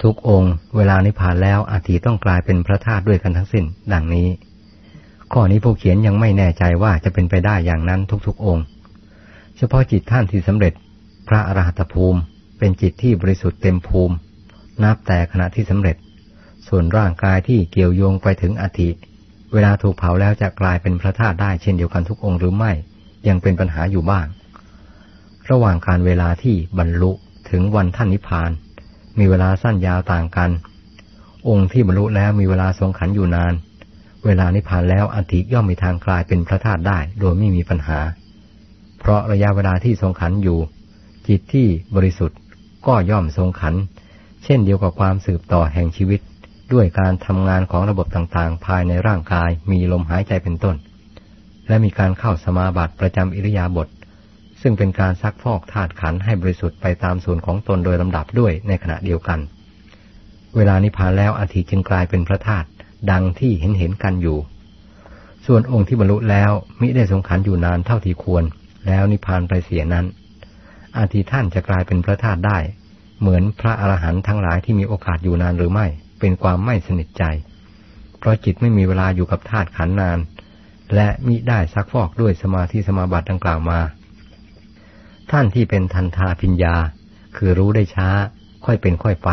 ทุกองค์ เวลานิพพานแล้วอาทิต้องกลายเป็นพระธาตุด้วยกันทั้งสิ้น ดังนี้ ข้อนี้ผู้เขียนยังไม่แน่ใจว่าจะเป็นไปได้อย่างนั้นทุกๆองค์ เฉพาะจิตท่านที่สำเร็จ พระอรหัตภูมิ เป็นจิตที่บริสุทธิ์เต็มภูมิ นับแต่ขณะที่สำเร็จ ส่วนร่างกายที่เกี่ยวโยงไปถึงอธิเวลาถูกเผาแล้วจะกลายเป็นพระธาตุได้เช่นเดียวกันทุกองค์หรือไม่ ยังเป็นปัญหาอยู่บ้าง ระหว่างการเวลาที่บรรลุถึงวันท่านนิพพาน มีเวลาสั้นยาวต่างกัน องค์ที่บรรลุแล้วมีเวลาทรงขันอยู่นาน เวลานิพพานแล้วอัติย่อมมีทางกลายเป็นพระธาตุได้ โดยไม่มีปัญหา เพราะระยะเวลาที่ทรงขันอยู่ จิตที่บริสุทธิ์ก็ย่อมทรงขัน เช่นเดียวกับความสืบต่อแห่งชีวิต ด้วยการทำงานของระบบต่างๆ ภายในร่างกายมีลมหายใจเป็นต้น และมีการเข้าสมาบัติประจำอิริยาบถซึ่งเป็นการซักฟอกธาตุขันให้บริสุทธิ์ไปตามส่วนของตนโดยลำดับด้วยในขณะเดียวกัน เวลานิพพานแล้วอาทิจึงกลายเป็นพระธาตุ ดังที่เห็นเห็นกันอยู่ ส่วนองค์ที่บรรลุแล้วมิได้ทรงขันอยู่นานเท่าที่ควร แล้วนิพพานไปเสียนั้นอาทิท่านจะกลายเป็นพระธาตุได้ เหมือนพระอรหันต์ทั้งหลายที่มีโอกาสอยู่นานหรือไม่ เป็นความไม่สนิทใจ เพราะจิตไม่มีเวลาอยู่กับธาตุขันนาน และมิได้ซักฟอกด้วยสมาธิสมาบัติดังกล่าวมา ท่านที่เป็นทันทาพิญญา คือรู้ได้ช้า ค่อยเป็นค่อยไป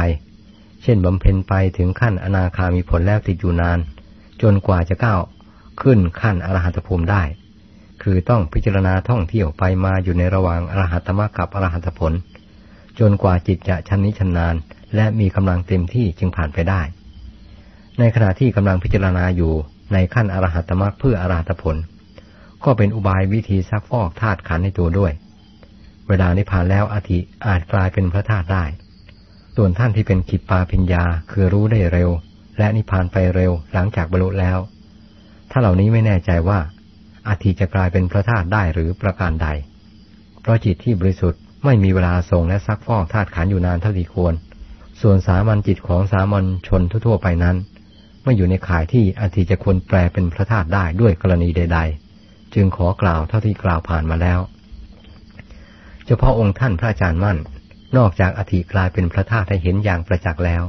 เช่นบำเพ็ญไปถึงขั้นอนาคามีผลแล้วติดอยู่นาน จนกว่าจะก้าวขึ้นขั้นอรหัตภูมิได้ คือต้องพิจารณาท่องเที่ยวไปมาอยู่ในระหว่างอรหัตมรรคกับอรหัตผล จนกว่าจิตจะชันนิชันาน และมีกำลังเต็มที่จึงผ่านไปได้ ในขณะที่กำลังพิจารณาอยู่ในขั้นอรหัตมรรคเพื่ออรหัตผล ก็เป็นอุบายวิธีซักฟอกธาตุขันในตัวด้วย เวลานิพพานแล้วอธิอาจกลายเป็นพระธาตุได้ ส่วนท่านที่เป็นขิปปาพิญญาคือรู้ได้เร็ว และนิพพานไปเร็วหลังจากบรรลุแล้ว ถ้าเหล่านี้ไม่แน่ใจว่าอาทิจะกลายเป็นพระธาตุได้หรือประการใด เพราะจิตที่บริสุทธิ์ไม่มีเวลาทรงและซักฟอกธาตุขันอยู่นานเท่าที่ควร ส่วนสามัญจิตของสามัญชนทั่วไปนั้น ไม่อยู่ในข่ายที่อาทิจะควรแปลเป็นพระธาตุได้ด้วยกรณีใด ๆ จึงขอกล่าวเท่าที่กล่าวผ่านมาแล้ว เฉพาะองค์ท่านพระอาจารย์มั่น นอกจากอธิกลายเป็นพระธาตุให้เห็นอย่างประจักษ์แล้ว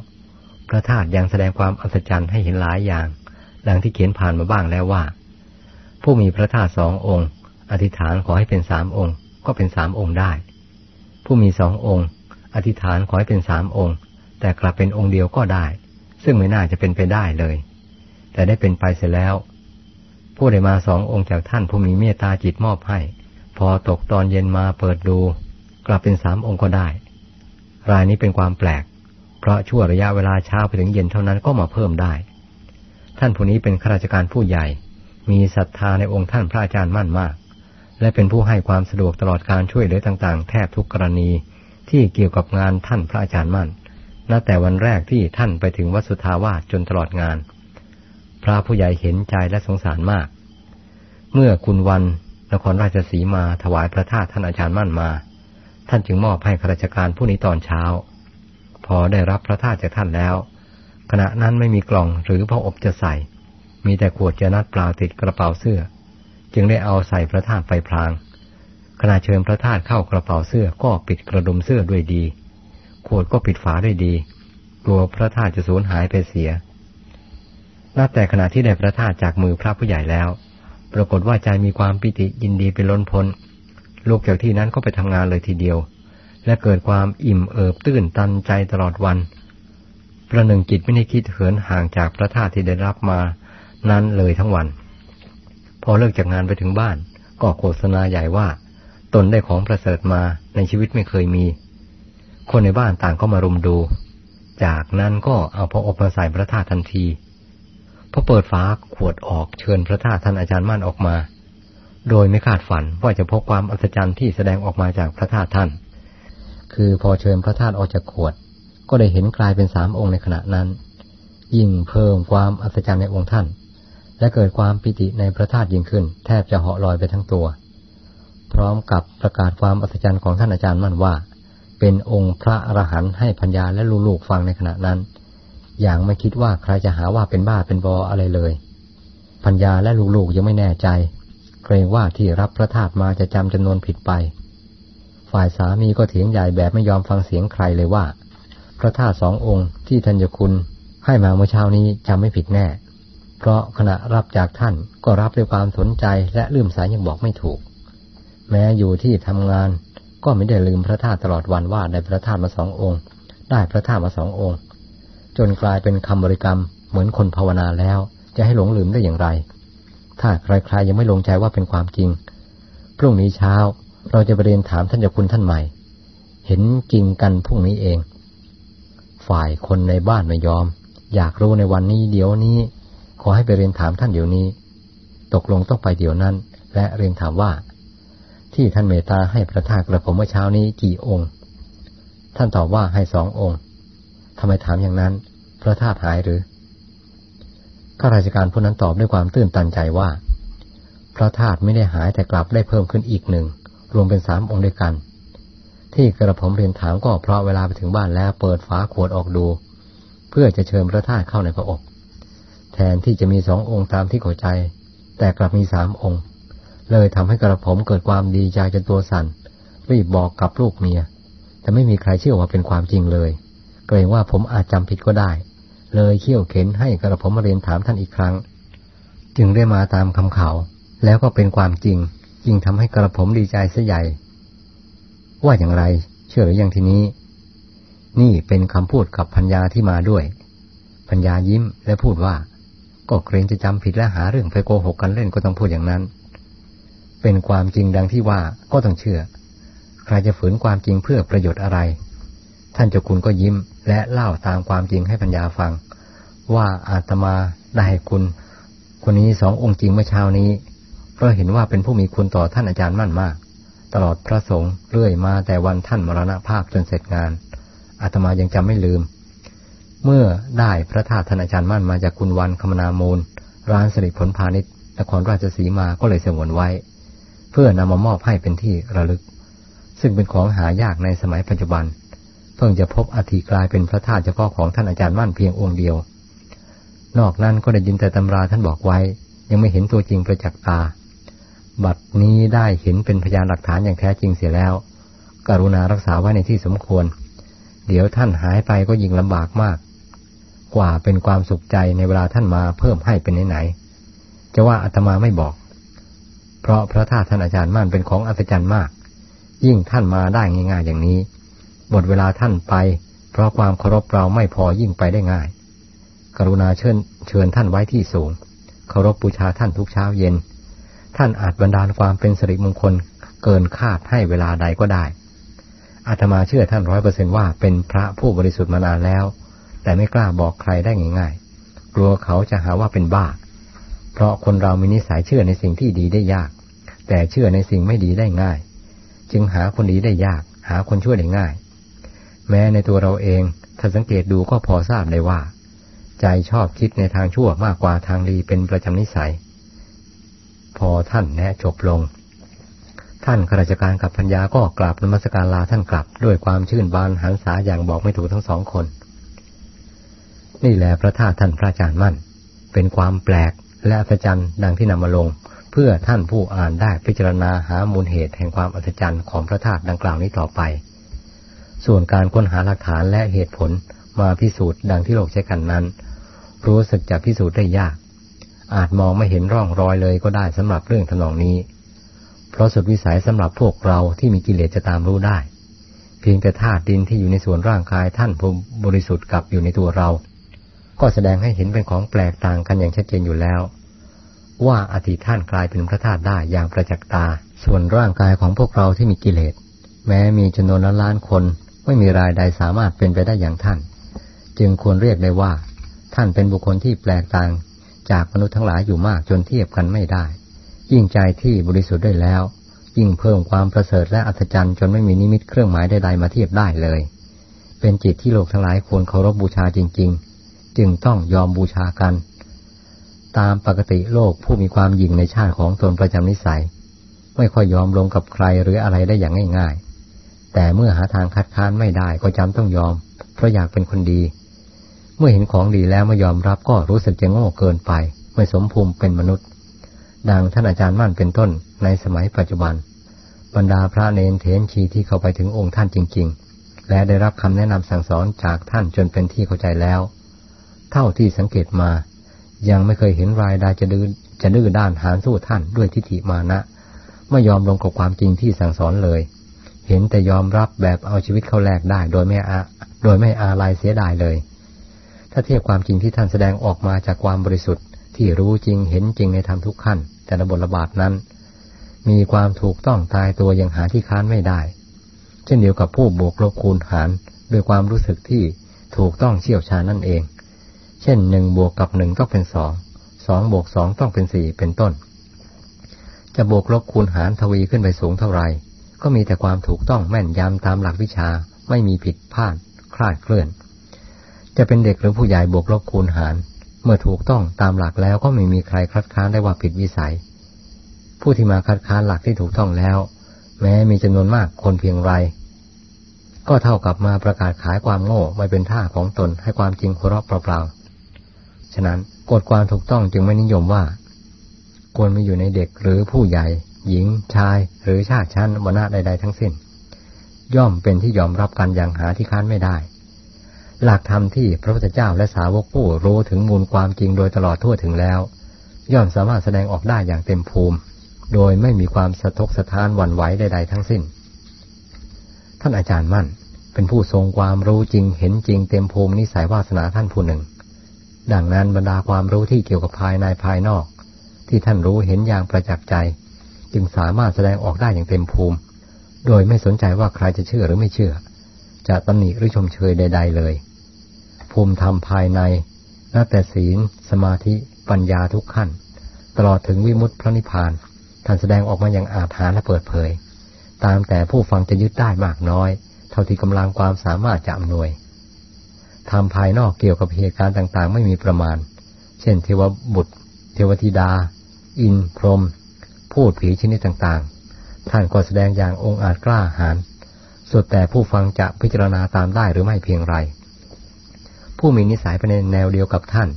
พระธาตุยังแสดงความอัศจรรย์ให้เห็นหลายอย่างดังที่เขียนผ่านมาบ้างแล้วว่า ผู้มีพระธาตุสององค์ อธิษฐานขอให้เป็นสามองค์ ก็เป็นสามองค์ได้ ผู้มีสององค์ อธิษฐานขอให้เป็นสามองค์ แต่กลับเป็นองค์เดียวก็ได้ ซึ่งไม่น่าจะเป็นไปได้เลย แต่ได้เป็นไปเสร็จแล้ว ผู้ได้มาสององค์จากท่านผู้มีเมตตาจิตมอบให้ พอตกตอนเย็นมาเปิดดู กลับเป็นสามองค์ก็ได้ รายนี้เป็นความแปลก เพราะชั่วระยะเวลาเช้าไปถึงเย็นเท่านั้นก็มาเพิ่มได้ ท่านผู้นี้เป็นข้าราชการผู้ใหญ่ มีศรัทธาในองค์ท่านพระอาจารย์มั่นมาก และเป็นผู้ให้ความสะดวกตลอดการช่วยเหลือต่าง ๆ แทบทุกกรณีที่เกี่ยวกับงานท่านพระอาจารย์มั่นนับแต่วันแรกที่ท่านไปถึงวัดสุทาวาสจนตลอดงาน พระผู้ใหญ่เห็นใจและสงสารมาก เมื่อคุณวันนครราชสีมาถวายพระธาตุท่านอาจารย์มั่นมา ท่านจึงมอบให้ข้าราชการผู้นี้ตอนเช้า พอได้รับพระธาตุจากท่านแล้ว ขณะนั้นไม่มีกล่องหรือพระอบจะใส่ มีแต่ขวดจะนัดเปล่าติดกระเป๋าเสื้อ จึงได้เอาใส่พระธาตุไปพลางขณะเชิญพระธาตุเข้ากระเป๋าเสื้อก็ปิดกระดุมเสื้อด้วยดี ขวดก็ปิดฝาด้วยดี กลัวพระธาตุจะสูญหายไปเสียนับแต่ขณะที่ได้พระธาตุจากมือพระผู้ใหญ่แล้ว ปรากฏว่าใจมีความปิติยินดีเป็นล้นพ้น ลุกจากที่นั้นก็ไปทำงานเลยทีเดียว และเกิดความอิ่มเอิบตื้นตันใจตลอดวัน ประหนึ่งจิตไม่ได้คิดเหินห่างจากพระธาตุที่ได้รับมานั้นเลยทั้งวัน พอเลิกจากงานไปถึงบ้าน ก็โฆษณาใหญ่ว่า ตนได้ของประเสริฐมาในชีวิตไม่เคยมี คนในบ้านต่างก็มารุมดู จากนั้นก็เอาพระอบมาใส่พระธาตุทันทีพอเปิดฝาขวดออกเชิญพระธาตุท่านอาจารย์มั่นออกมา โดยไม่คาดฝันว่าจะพบความอัศจรรย์ที่แสดงออกมาจากพระธาตุท่าน คือพอเชิญพระธาตุออกจากขวด ก็ได้เห็นกลายเป็นสามองค์ในขณะนั้น ยิ่งเพิ่มความอัศจรรย์ในองค์ท่าน และเกิดความปิติในพระธาตุยิ่งขึ้น แทบจะเหาะลอยไปทั้งตัว พร้อมกับประกาศความอัศจรรย์ของท่านอาจารย์มั่นว่า เป็นองค์พระอรหันต์ให้พัญญาและลูกๆฟังในขณะนั้น อย่างไม่คิดว่าใครจะหาว่าเป็นบ้าเป็นบออะไรเลยพัญญาและลูกๆยังไม่แน่ใจ รงว่าที่รับพระธาตุมาจะจำจำนวนผิดไป ฝ่ายสามีก็เถียงใหญ่แบบไม่ยอมฟังเสียงใครเลยว่า พระธาตุสององค์ที่ธัญคุณให้มาเมื่อเช้านี้จำไม่ผิดแน่ เพราะขณะรับจากท่านก็รับด้วยความสนใจและลืมสายยังบอกไม่ถูก แม้อยู่ที่ทำงานก็ไม่ได้ลืมพระธาตุตลอดวันว่าได้พระธาตุมาสององค์ ได้พระธาตุมาสององค์ จนกลายเป็นคำบริกรรมเหมือนคนภาวนาแล้ว จะให้หลงลืมได้อย่างไร ถ้าใครๆยังไม่ลงใจว่าเป็นความจริง พรุ่งนี้เช้าเราจะไปเรียนถามท่านเจ้าคุณท่านใหม่ เห็นจริงกันพรุ่งนี้เอง ฝ่ายคนในบ้านไม่ยอม อยากรู้ในวันนี้เดี๋ยวนี้ ขอให้ไปเรียนถามท่านเดี๋ยวนี้ ตกลงต้องไปเดี๋ยวนั้น และเรียนถามว่า ที่ท่านเมตตาให้พระธาตุกระผมเมื่อเช้านี้กี่องค์ ท่านตอบว่าให้สององค์ทำไมถามอย่างนั้น พระธาตุหายหรือ ข้าราชการผู้นั้นตอบด้วยความตื่นตันใจว่า พระธาตุไม่ได้หายแต่กลับได้เพิ่มขึ้นอีกหนึ่ง รวมเป็นสามองค์ด้วยกัน ที่กระผมเรียนถามก็เพราะเวลาไปถึงบ้านแล้วเปิดฝาขวดออกดู เพื่อจะเชิญพระธาตุเข้าในพระอก แทนที่จะมีสององค์ตามที่เข้าใจ แต่กลับมีสามองค์ เลยทำให้กระผมเกิดความดีใจจนตัวสั่นรีบบอกกับลูกเมีย แต่ไม่มีใครเชื่อว่าเป็นความจริงเลย เกรงว่าผมอาจจำผิดก็ได้ เลยเขี่ยวเข็นให้กระผมมาเรียนถามท่านอีกครั้ง จึงได้มาตามคำเขา แล้วก็เป็นความจริงยิ่งทำให้กระผมดีใจเสียใหญ่ ว่าอย่างไร เชื่อหรือยังทีนี้ นี่เป็นคำพูดกับพัญญาที่มาด้วย พัญญายิ้มและพูดว่า ก็เกรงจะจำผิดและหาเรื่องไปโกหกกันเล่นก็ต้องพูดอย่างนั้น เป็นความจริงดังที่ว่าก็ต้องเชื่อ ใครจะฝืนความจริงเพื่อประโยชน์อะไร ท่านเจ้าคุณก็ยิ้ม และเล่าตามความจริงให้ปัญญาฟัง ว่าอาตมาได้คุณ คนนี้สององค์จริงเมื่อเช้านี้ เพราะเห็นว่าเป็นผู้มีคุณต่อท่านอาจารย์มั่นมาก ตลอดพระสงฆ์เรื่อยมาแต่วันท่านมรณภาพจนเสร็จงานอาตมายังจำไม่ลืม เมื่อได้พระธาตุท่านอาจารย์มั่นมาจากคุณวันคมนามูล ร้านสิริผลพาณิชย์นครราชสีมาก็เลยเสงวนไว้ เพื่อนำมามอบให้เป็นที่ระลึก ซึ่งเป็นของหายากในสมัยปัจจุบัน เพิ่งจะพบอธิกลายเป็นพระธาตุเฉพาะของท่านอาจารย์มั่นเพียงองค์เดียว นอกนั้นก็ได้ยินแต่ตำราท่านบอกไว้ ยังไม่เห็นตัวจริงประจักษ์ตา บัดนี้ได้เห็นเป็นพยานหลักฐานอย่างแท้จริงเสียแล้ว กรุณารักษาไว้ในที่สมควร เดี๋ยวท่านหายไปก็ยิ่งลำบากมาก กว่าเป็นความสุขใจในเวลาท่านมาเพิ่มให้เป็นไหนๆจะว่าอาตมาไม่บอก เพราะพระธาตุท่านอาจารย์มั่นเป็นของอัศจรรย์มาก ยิ่งท่านมาได้ง่ายๆอย่างนี้ หมดเวลาท่านไป เพราะความเคารพเราไม่พอยิ่งไปได้ง่าย กรุณาเชิญเชิญท่านไว้ที่สูง เคารพบูชาท่านทุกเช้าเย็น ท่านอาจบรรดาลความเป็นสิริมงคลเกินคาดให้เวลาใดก็ได้ อาตมาเชื่อท่านร้อยเปอร์เซนว่าเป็นพระผู้บริสุทธิ์มานานแล้ว แต่ไม่กล้าบอกใครได้ง่ายๆ กลัวเขาจะหาว่าเป็นบ้า เพราะคนเรามีนิสัยเชื่อในสิ่งที่ดีได้ยาก แต่เชื่อในสิ่งไม่ดีได้ง่าย จึงหาคนดีได้ยาก หาคนช่วยได้ง่าย แม้ในตัวเราเอง ถ้าสังเกตดูก็พอทราบได้ว่า ใจชอบคิดในทางชั่วมากกว่าทางดีเป็นประจำนิสัย พอท่านแนะจบลง ท่านข้าราชการกับพัญญาก็กราบนมัสการลาท่านกลับ ด้วยความชื่นบานหันษาอย่างบอกไม่ถูกทั้งสองคน นี่แหละพระธาตุท่านพระอาจารย์มั่น เป็นความแปลกและอัศจรรย์ดังที่นำมาลง เพื่อท่านผู้อ่านได้พิจารณาหามูลเหตุแห่งความอัศจรรย์ของพระธาตุดังกล่าวนี้ต่อไป ส่วนการค้นหาหลักฐานและเหตุผลมาพิสูจน์ดังที่โลกใช้กันนั้น รู้สึกจะพิสูจน์ได้ยาก อาจมองไม่เห็นร่องรอยเลยก็ได้สำหรับเรื่องทำนองนี้ เพราะสุดวิสัยสำหรับพวกเราที่มีกิเลสจะตามรู้ได้ เพียงแต่ธาตุดินที่อยู่ในส่วนร่างกายท่านผู้บริสุทธิ์กับอยู่ในตัวเรา ก็แสดงให้เห็นเป็นของแปลกต่างกันอย่างชัดเจนอยู่แล้ว ว่าอธิท่านกลายเป็นพระธาตุได้อย่างประจักษ์ตา ส่วนร่างกายของพวกเราที่มีกิเลสแม้มีจำนวนล้านคน ไม่มีรายใดสามารถเป็นไปได้อย่างท่าน จึงควรเรียกได้ว่า ท่านเป็นบุคคลที่แปลกต่างจากมนุษย์ทั้งหลายอยู่มากจนเทียบกันไม่ได้ ยิ่งใจที่บริสุทธิ์ได้แล้ว ยิ่งเพิ่มความประเสริฐและอัศจรรย์จนไม่มีนิมิตเครื่องหมายใดๆมาเทียบได้เลย เป็นจิตที่โลกทั้งหลายควรเคารพบูชาจริง ๆ จึงต้องยอมบูชากัน ตามปกติโลกผู้มีความหยิ่งในชาติของตนประจำนิสัย ไม่ค่อยยอมลงกับใครหรืออะไรได้อย่างง่ายๆ แต่เมื่อหาทางคัดค้านไม่ได้ก็จำต้องยอม เพราะอยากเป็นคนดี เมื่อเห็นของดีแล้วไม่ยอมรับก็รู้สึกจะโง่เกินไป ไม่สมภูมิเป็นมนุษย์ ดังท่านอาจารย์มั่นเป็นต้นในสมัยปัจจุบัน บรรดาพระเนนเทนชีที่เข้าไปถึงองค์ท่านจริง ๆ และได้รับคำแนะนำสั่งสอนจากท่านจนเป็นที่เข้าใจแล้ว เท่าที่สังเกตมา ยังไม่เคยเห็นรายใดจะดื้อจะดื้อด้านหานสู้ท่านด้วยทิฏฐิมานะไม่ยอมลงกับความจริงที่สั่งสอนเลย เห็นแต่ยอมรับแบบเอาชีวิตเข้าแลกได้ โดยไม่อาโดยไม่อาลัยเสียดายเลย ถ้าเทียบความจริงที่ท่านแสดงออกมาจากความบริสุทธิ์ที่รู้จริงเห็นจริงในธรรมทุกขั้น แต่ละบทระบาดนั้น มีความถูกต้องตายตัวอยังหาที่ค้านไม่ได้ เช่นเดียวกับผู้บวกลบคูณหารด้วยความรู้สึกที่ถูกต้องเชี่ยวชาญนั่นเอง เช่นหนึ่งบวกกับหนึ่งต้องเป็นสองสองบวกสองต้องเป็นสี่เป็นต้น จะบวกลบคูณหารทวีขึ้นไปสูงเท่าไหร่ ก็มีแต่ความถูกต้องแม่นยำตามหลักวิชาไม่มีผิดพลาดคลาดเคลื่อน จะเป็นเด็กหรือผู้ใหญ่บวกลบคูณหาร เมื่อถูกต้องตามหลักแล้วก็ไม่มีใครคัดค้านได้ว่าผิดวิสัย ผู้ที่มาคัดค้านหลักที่ถูกต้องแล้ว แม้มีจำนวนมากคนเพียงไร ก็เท่ากับมาประกาศขายความโง่ไม่เป็นท่าของตนให้ความจริงหัวเราะเปล่าๆฉะนั้นกฎความถูกต้องจึงไม่นิยมว่า ควรมีอยู่ในเด็กหรือผู้ใหญ่ หญิงชายหรือชาติชั้นวรรณะใด ๆ ทั้งสิ้น ย่อมเป็นที่ยอมรับกันอย่างหาที่ค้านไม่ได้ หลักธรรมที่พระพุทธเจ้าและสาวกผู้รู้ถึงมูลความจริงโดยตลอดทั่วถึงแล้ว ย่อมสามารถแสดงออกได้อย่างเต็มภูมิ โดยไม่มีความสะทกสะท้านหวั่นไหวใด ๆ ทั้งสิ้น ท่านอาจารย์มั่นเป็นผู้ทรงความรู้จริงเห็นจริงเต็มภูมินิสัยวาสนาท่านผู้หนึ่ง ดังนั้นบรรดาความรู้ที่เกี่ยวกับภายในภายนอก ที่ท่านรู้เห็นอย่างประจักษ์ใจ จึงสามารถแสดงออกได้อย่างเต็มภูมิ โดยไม่สนใจว่าใครจะเชื่อหรือไม่เชื่อ จะตำหนิหรือชมเชยใด ๆ เลย ภูมิธรรมภายในนับแต่ศีล สมาธิ ปัญญาทุกขั้น ตลอดถึงวิมุตติพระนิพพานท่านแสดงออกมาอย่างอาถรรพ์และเปิดเผย ตามแต่ผู้ฟังจะยึดได้มากน้อย เท่าที่กำลังความสามารถจะอำนวยทำภายนอกเกี่ยวกับเหตุการณ์ต่างๆ ไม่มีประมาณ เช่น เทวบุตร เทวธิดา อินพรหม พูดผีชนิดต่างๆ ท่านก็แสดงอย่างองอาจกล้าหาญ สุดแต่ผู้ฟังจะพิจารณาตามได้หรือไม่เพียงไร ผู้มีนิสัยไปในแนวเดียวกับท่าน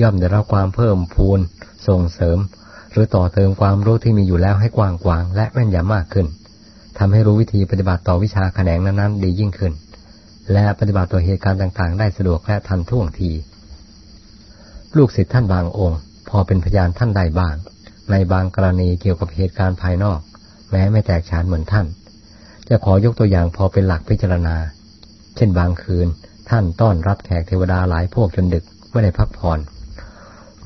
ย่อมได้รับความเพิ่มพูน ส่งเสริม หรือต่อเติมความรู้ที่มีอยู่แล้วให้กว้างกวางและแม่นยำมากขึ้นทำให้รู้วิธีปฏิบัติต่อวิชาแขนงนั้นๆดียิ่งขึ้น และปฏิบัติต่อเหตุการณ์ต่างๆ ได้สะดวกและทันท่วงที ลูกศิษย์ท่านบางองค์ พอเป็นพยานท่านใดบ้าง ในบางกรณีเกี่ยวกับเหตุการณ์ภายนอก แม้ไม่แตกฉานเหมือนท่าน จะขอยกตัวอย่างพอเป็นหลักพิจารณา เช่นบางคืน ท่านต้อนรับแขกเทวดาหลายพวกจนดึกไม่ได้พักผ่อน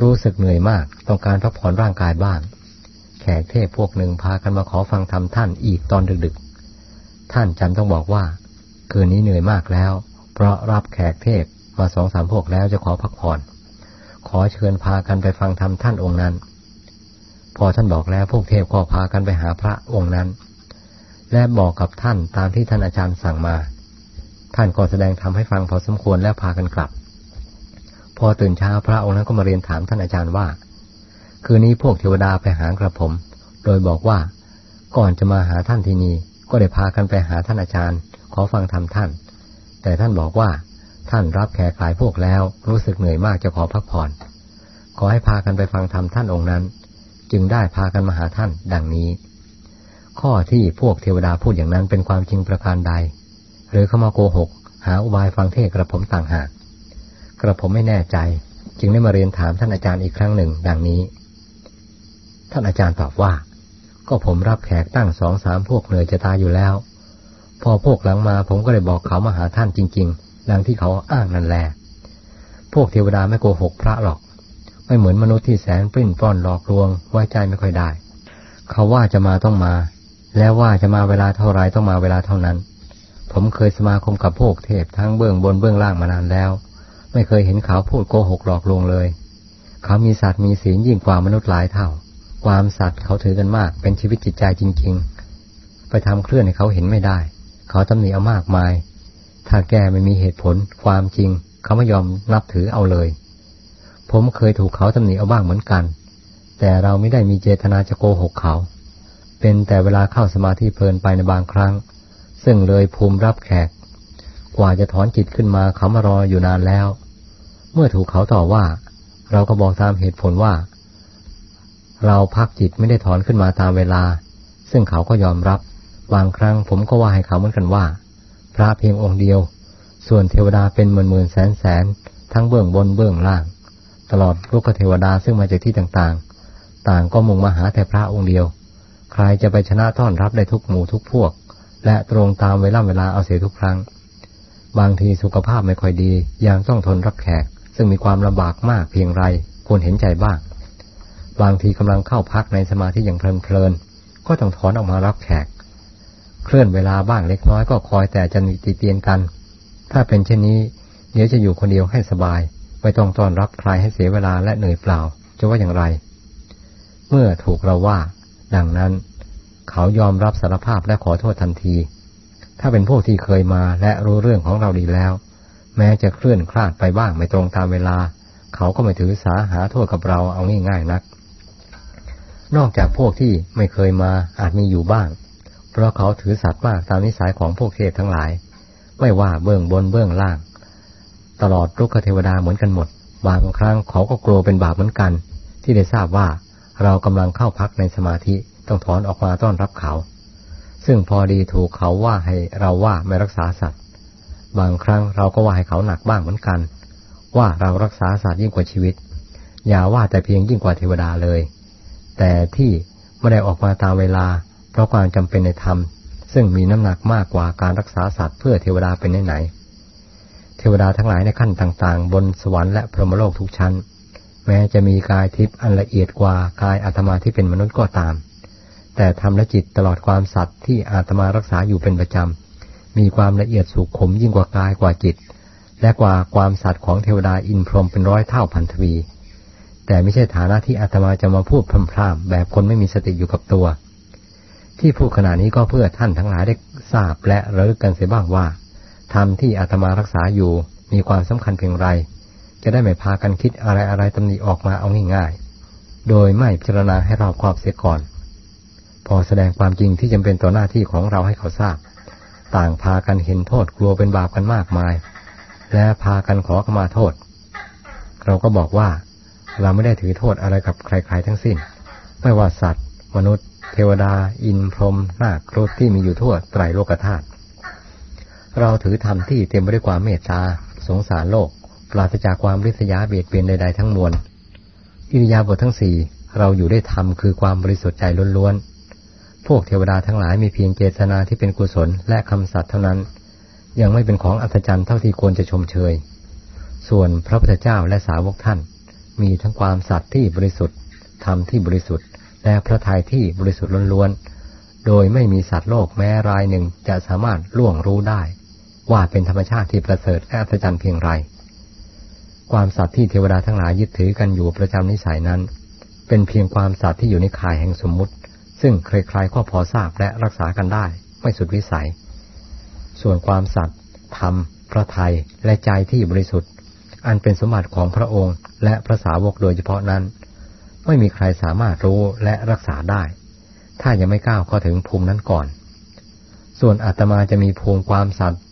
รู้สึกเหนื่อยมากต้องการพักผ่อนร่างกายบ้าง แขกเทพพวกหนึ่งพากันมาขอฟังธรรมท่านอีกตอนดึกๆ ท่านจำต้องบอกว่า คืนนี้เหนื่อยมากแล้ว เพราะรับแขกเทพมาสองสามพวกแล้วจะขอพักผ่อน ขอเชิญพากันไปฟังธรรมท่านองค์นั้น พอท่านบอกแล้วพวกเทพก็พากันไปหาพระองค์นั้น และบอกกับท่านตามที่ท่านอาจารย์สั่งมา ท่านก็แสดงทำให้ฟังพอสมควรแล้วพากันกลับ พอตื่นเช้าพระองค์นั้นก็มาเรียนถามท่านอาจารย์ว่า คืนนี้พวกเทวดาไปหากระผม โดยบอกว่า ก่อนจะมาหาท่านที่นี่ก็ได้พากันไปหาท่านอาจารย์ ขอฟังธรรมท่าน แต่ท่านบอกว่าท่านรับแขกหลายพวกแล้วรู้สึกเหนื่อยมากจะขอพักผ่อน ขอให้พากันไปฟังธรรมท่านองค์นั้น จึงได้พากันมาหาท่าน ดังนี้ ข้อที่พวกเทวดาพูดอย่างนั้นเป็นความจริงประการใด หรือเขามาโกหก หาอุบายฟังเทศกระผมต่างหาก กระผมไม่แน่ใจ จึงได้มาเรียนถามท่านอาจารย์อีกครั้งหนึ่ง ดังนี้ ท่านอาจารย์ตอบว่า ก็ผมรับแขกตั้งสองสามพวกเหนื่อยจะตายอยู่แล้ว พอพวกหลังมาผมก็เลยบอกเขามาหาท่านจริง ๆ ดังที่เขาอ้างนั่นแหละพวกเทวดาไม่โกหกพระหรอก ไม่เหมือนมนุษย์ที่แสนปริ้นป้อนหลอกลวงไว้ใจไม่ค่อยได้ เขาว่าจะมาต้องมา แล้วว่าจะมาเวลาเท่าไรต้องมาเวลาเท่านั้น ผมเคยสมาคมกับพวกเทพทั้งเบื้องบนเบื้องล่างมานานแล้ว ไม่เคยเห็นเขาพูดโกหกหลอกลวงเลย เขามีสัตว์มีศีลยิ่งกว่ามนุษย์หลายเท่า ความสัตว์เขาถือกันมากเป็นชีวิตจิตใจจริง ๆ ไปทำเคลื่อนให้เขาเห็นไม่ได้ เขาตำหนิเอามากมาย ถ้าแกไม่มีเหตุผลความจริง เขาไม่ยอมนับถือเอาเลย ผมเคยถูกเขาตำหนิเอาบ้างเหมือนกัน แต่เราไม่ได้มีเจตนาจะโกหกเขา เป็นแต่เวลาเข้าสมาธิเพลินไปในบางครั้ง ซึ่งเลยภูมิรับแขก กว่าจะถอนจิตขึ้นมาเขามารออยู่นานแล้ว เมื่อถูกเขาต่อว่า เราก็บอกตามเหตุผลว่า เราพักจิตไม่ได้ถอนขึ้นมาตามเวลา ซึ่งเขาก็ยอมรับบางครั้งผมก็ว่าให้เขาเหมือนกันว่า พระเพียงองค์เดียว ส่วนเทวดาเป็นหมื่นหมื่นแสนแสนทั้งเบื้องบนเบื้องล่าง ตลอดลูกเทวดาซึ่งมาจากที่ต่างๆ ต่างก็มุ่งมาหาแต่พระองค์เดียว ใครจะไปชนะต้อนรับได้ทุกหมู่ทุกพวก และตรงตามเวลาเวลาเอาเสียทุกครั้ง บางทีสุขภาพไม่ค่อยดี ยังต้องทนรับแขก ซึ่งมีความลำบากมากเพียงไรควรเห็นใจบ้าง บางทีกำลังเข้าพักในสมาธิอย่างเพลินๆก็ต้องถอนออกมารับแขก เคลื่อนเวลาบ้างเล็กน้อยก็คอยแต่จะติเตียนกัน ถ้าเป็นเช่นนี้เดี๋ยวจะอยู่คนเดียวให้สบาย ไม่ต้องต้อนรับใครให้เสียเวลาและเหนื่อยเปล่า จะว่าอย่างไร เมื่อถูกเราว่า ดังนั้น เขายอมรับสารภาพและขอโทษทันที ถ้าเป็นพวกที่เคยมาและรู้เรื่องของเราดีแล้ว แม้จะเคลื่อนคลาดไปบ้างไม่ตรงตามเวลา เขาก็ไม่ถือสาหาโทษกับเราเอาง่ายๆนัก นอกจากพวกที่ไม่เคยมาอาจมีอยู่บ้าง เพราะเขาถือสัตว์มากตามนิสัยของพวกเทพทั้งหลาย ไม่ว่าเบื้องบนเบื้องล่าง ตลอดลุกเทวดาเหมือนกันหมด บางครั้งเขาก็กลัวเป็นบาปเหมือนกัน ที่ได้ทราบว่าเรากำลังเข้าพักในสมาธิต้องถอนออกมาต้อนรับเขา ซึ่งพอดีถูกเขาว่าให้เราว่าไม่รักษาสัตว์ บางครั้งเราก็ว่าให้เขาหนักบ้างเหมือนกัน ว่าเรารักษาสัตว์ยิ่งกว่าชีวิต อย่าว่าแต่เพียงยิ่งกว่าเทวดาเลย แต่ที่ไม่ได้ออกมาตามเวลา เพราะความจำเป็นในธรรม ซึ่งมีน้ำหนักมากกว่าการรักษาสัตว์เพื่อเทวดาเป็นไหนเทวดาทั้งหลายในขั้นต่างๆ บนสวรรค์และพรหมโลกทุกชั้น แม้จะมีกายทิพย์อันละเอียดกว่ากายอาตมาที่เป็นมนุษย์ก็ตาม แต่ธรรมและจิตตลอดความสัตว์ที่อาตมารักษาอยู่เป็นประจำ มีความละเอียดสุขุมยิ่งกว่ากายกว่าจิต และกว่าความสัตว์ของเทวดาอินพรหมเป็นร้อยเท่าพันทวี แต่ไม่ใช่ฐานะที่อาตมาจะมาพูดพร่ำๆแบบคนไม่มีสติอยู่กับตัว ที่พูดขณะนี้ก็เพื่อท่านทั้งหลายได้ทราบและระลึกกันเสียบ้างว่า ธรรมที่อาตมารักษาอยู่มีความสำคัญเพียงไร จะได้ไม่พากันคิดอะไรอะไรตำหนิออกมาเอาง่ายๆ โดยไม่พิจารณาให้รอบคอบเสียก่อน พอแสดงความจริงที่จำเป็นต่อหน้าที่ของเราให้เขาทราบ ต่างพากันเห็นโทษกลัวเป็นบาปกันมากมาย และพากันขอขมาโทษ เราก็บอกว่าเราไม่ได้ถือโทษอะไรกับใคร ๆ ทั้งสิ้น ไม่ว่าสัตว์ มนุษย์ เทวดา อินพรหมนาครุฑที่มีอยู่ทั่วไตรโลกธาตุ เราถือธรรมที่เต็มไปด้วยความเมตตาสงสารโลก ปราศจากความริษยาเบียดเบียนใดๆทั้งมวลอิริยาบถททั้งสี่เราอยู่ได้ธรรมคือความบริสุทธิ์ใจล้วนๆ พวกเทวดาทั้งหลายมีเพียงเจตนาที่เป็นกุศลและคำสัตย์เท่านั้น ยังไม่เป็นของอัศจรรย์เท่าที่ควรจะชมเชย ส่วนพระพุทธเจ้าและสาวกท่าน มีทั้งความสัตย์ที่บริสุทธิ์ธรรมที่บริสุทธิ์ และพระทัยที่บริสุทธิ์ล้วนๆ โดยไม่มีสัตว์โลกแม้รายหนึ่งจะสามารถล่วงรู้ได้ ว่าเป็นธรรมชาติที่ประเสริฐและอัศจรรย์เพียงไร ความสัตว์ที่เทวดาทั้งหลายยึดถือกันอยู่ประจำนิสัยนั้น เป็นเพียงความสัตว์ที่อยู่ในข่ายแห่งสมมุติ ซึ่งใครๆก็พอทราบและรักษากันได้ ไม่สุดวิสัย ส่วนความสัตย์ธรรม พระไทยและใจที่บริสุทธิ์ อันเป็นสมบัติของพระองค์ และพระสาวกโดยเฉพาะนั้น ไม่มีใครสามารถรู้และรักษาได้ ถ้ายังไม่ก้าวเข้าถึงภูมินั้นก่อน ส่วนอาตมาจะมีภูมิความสัตย์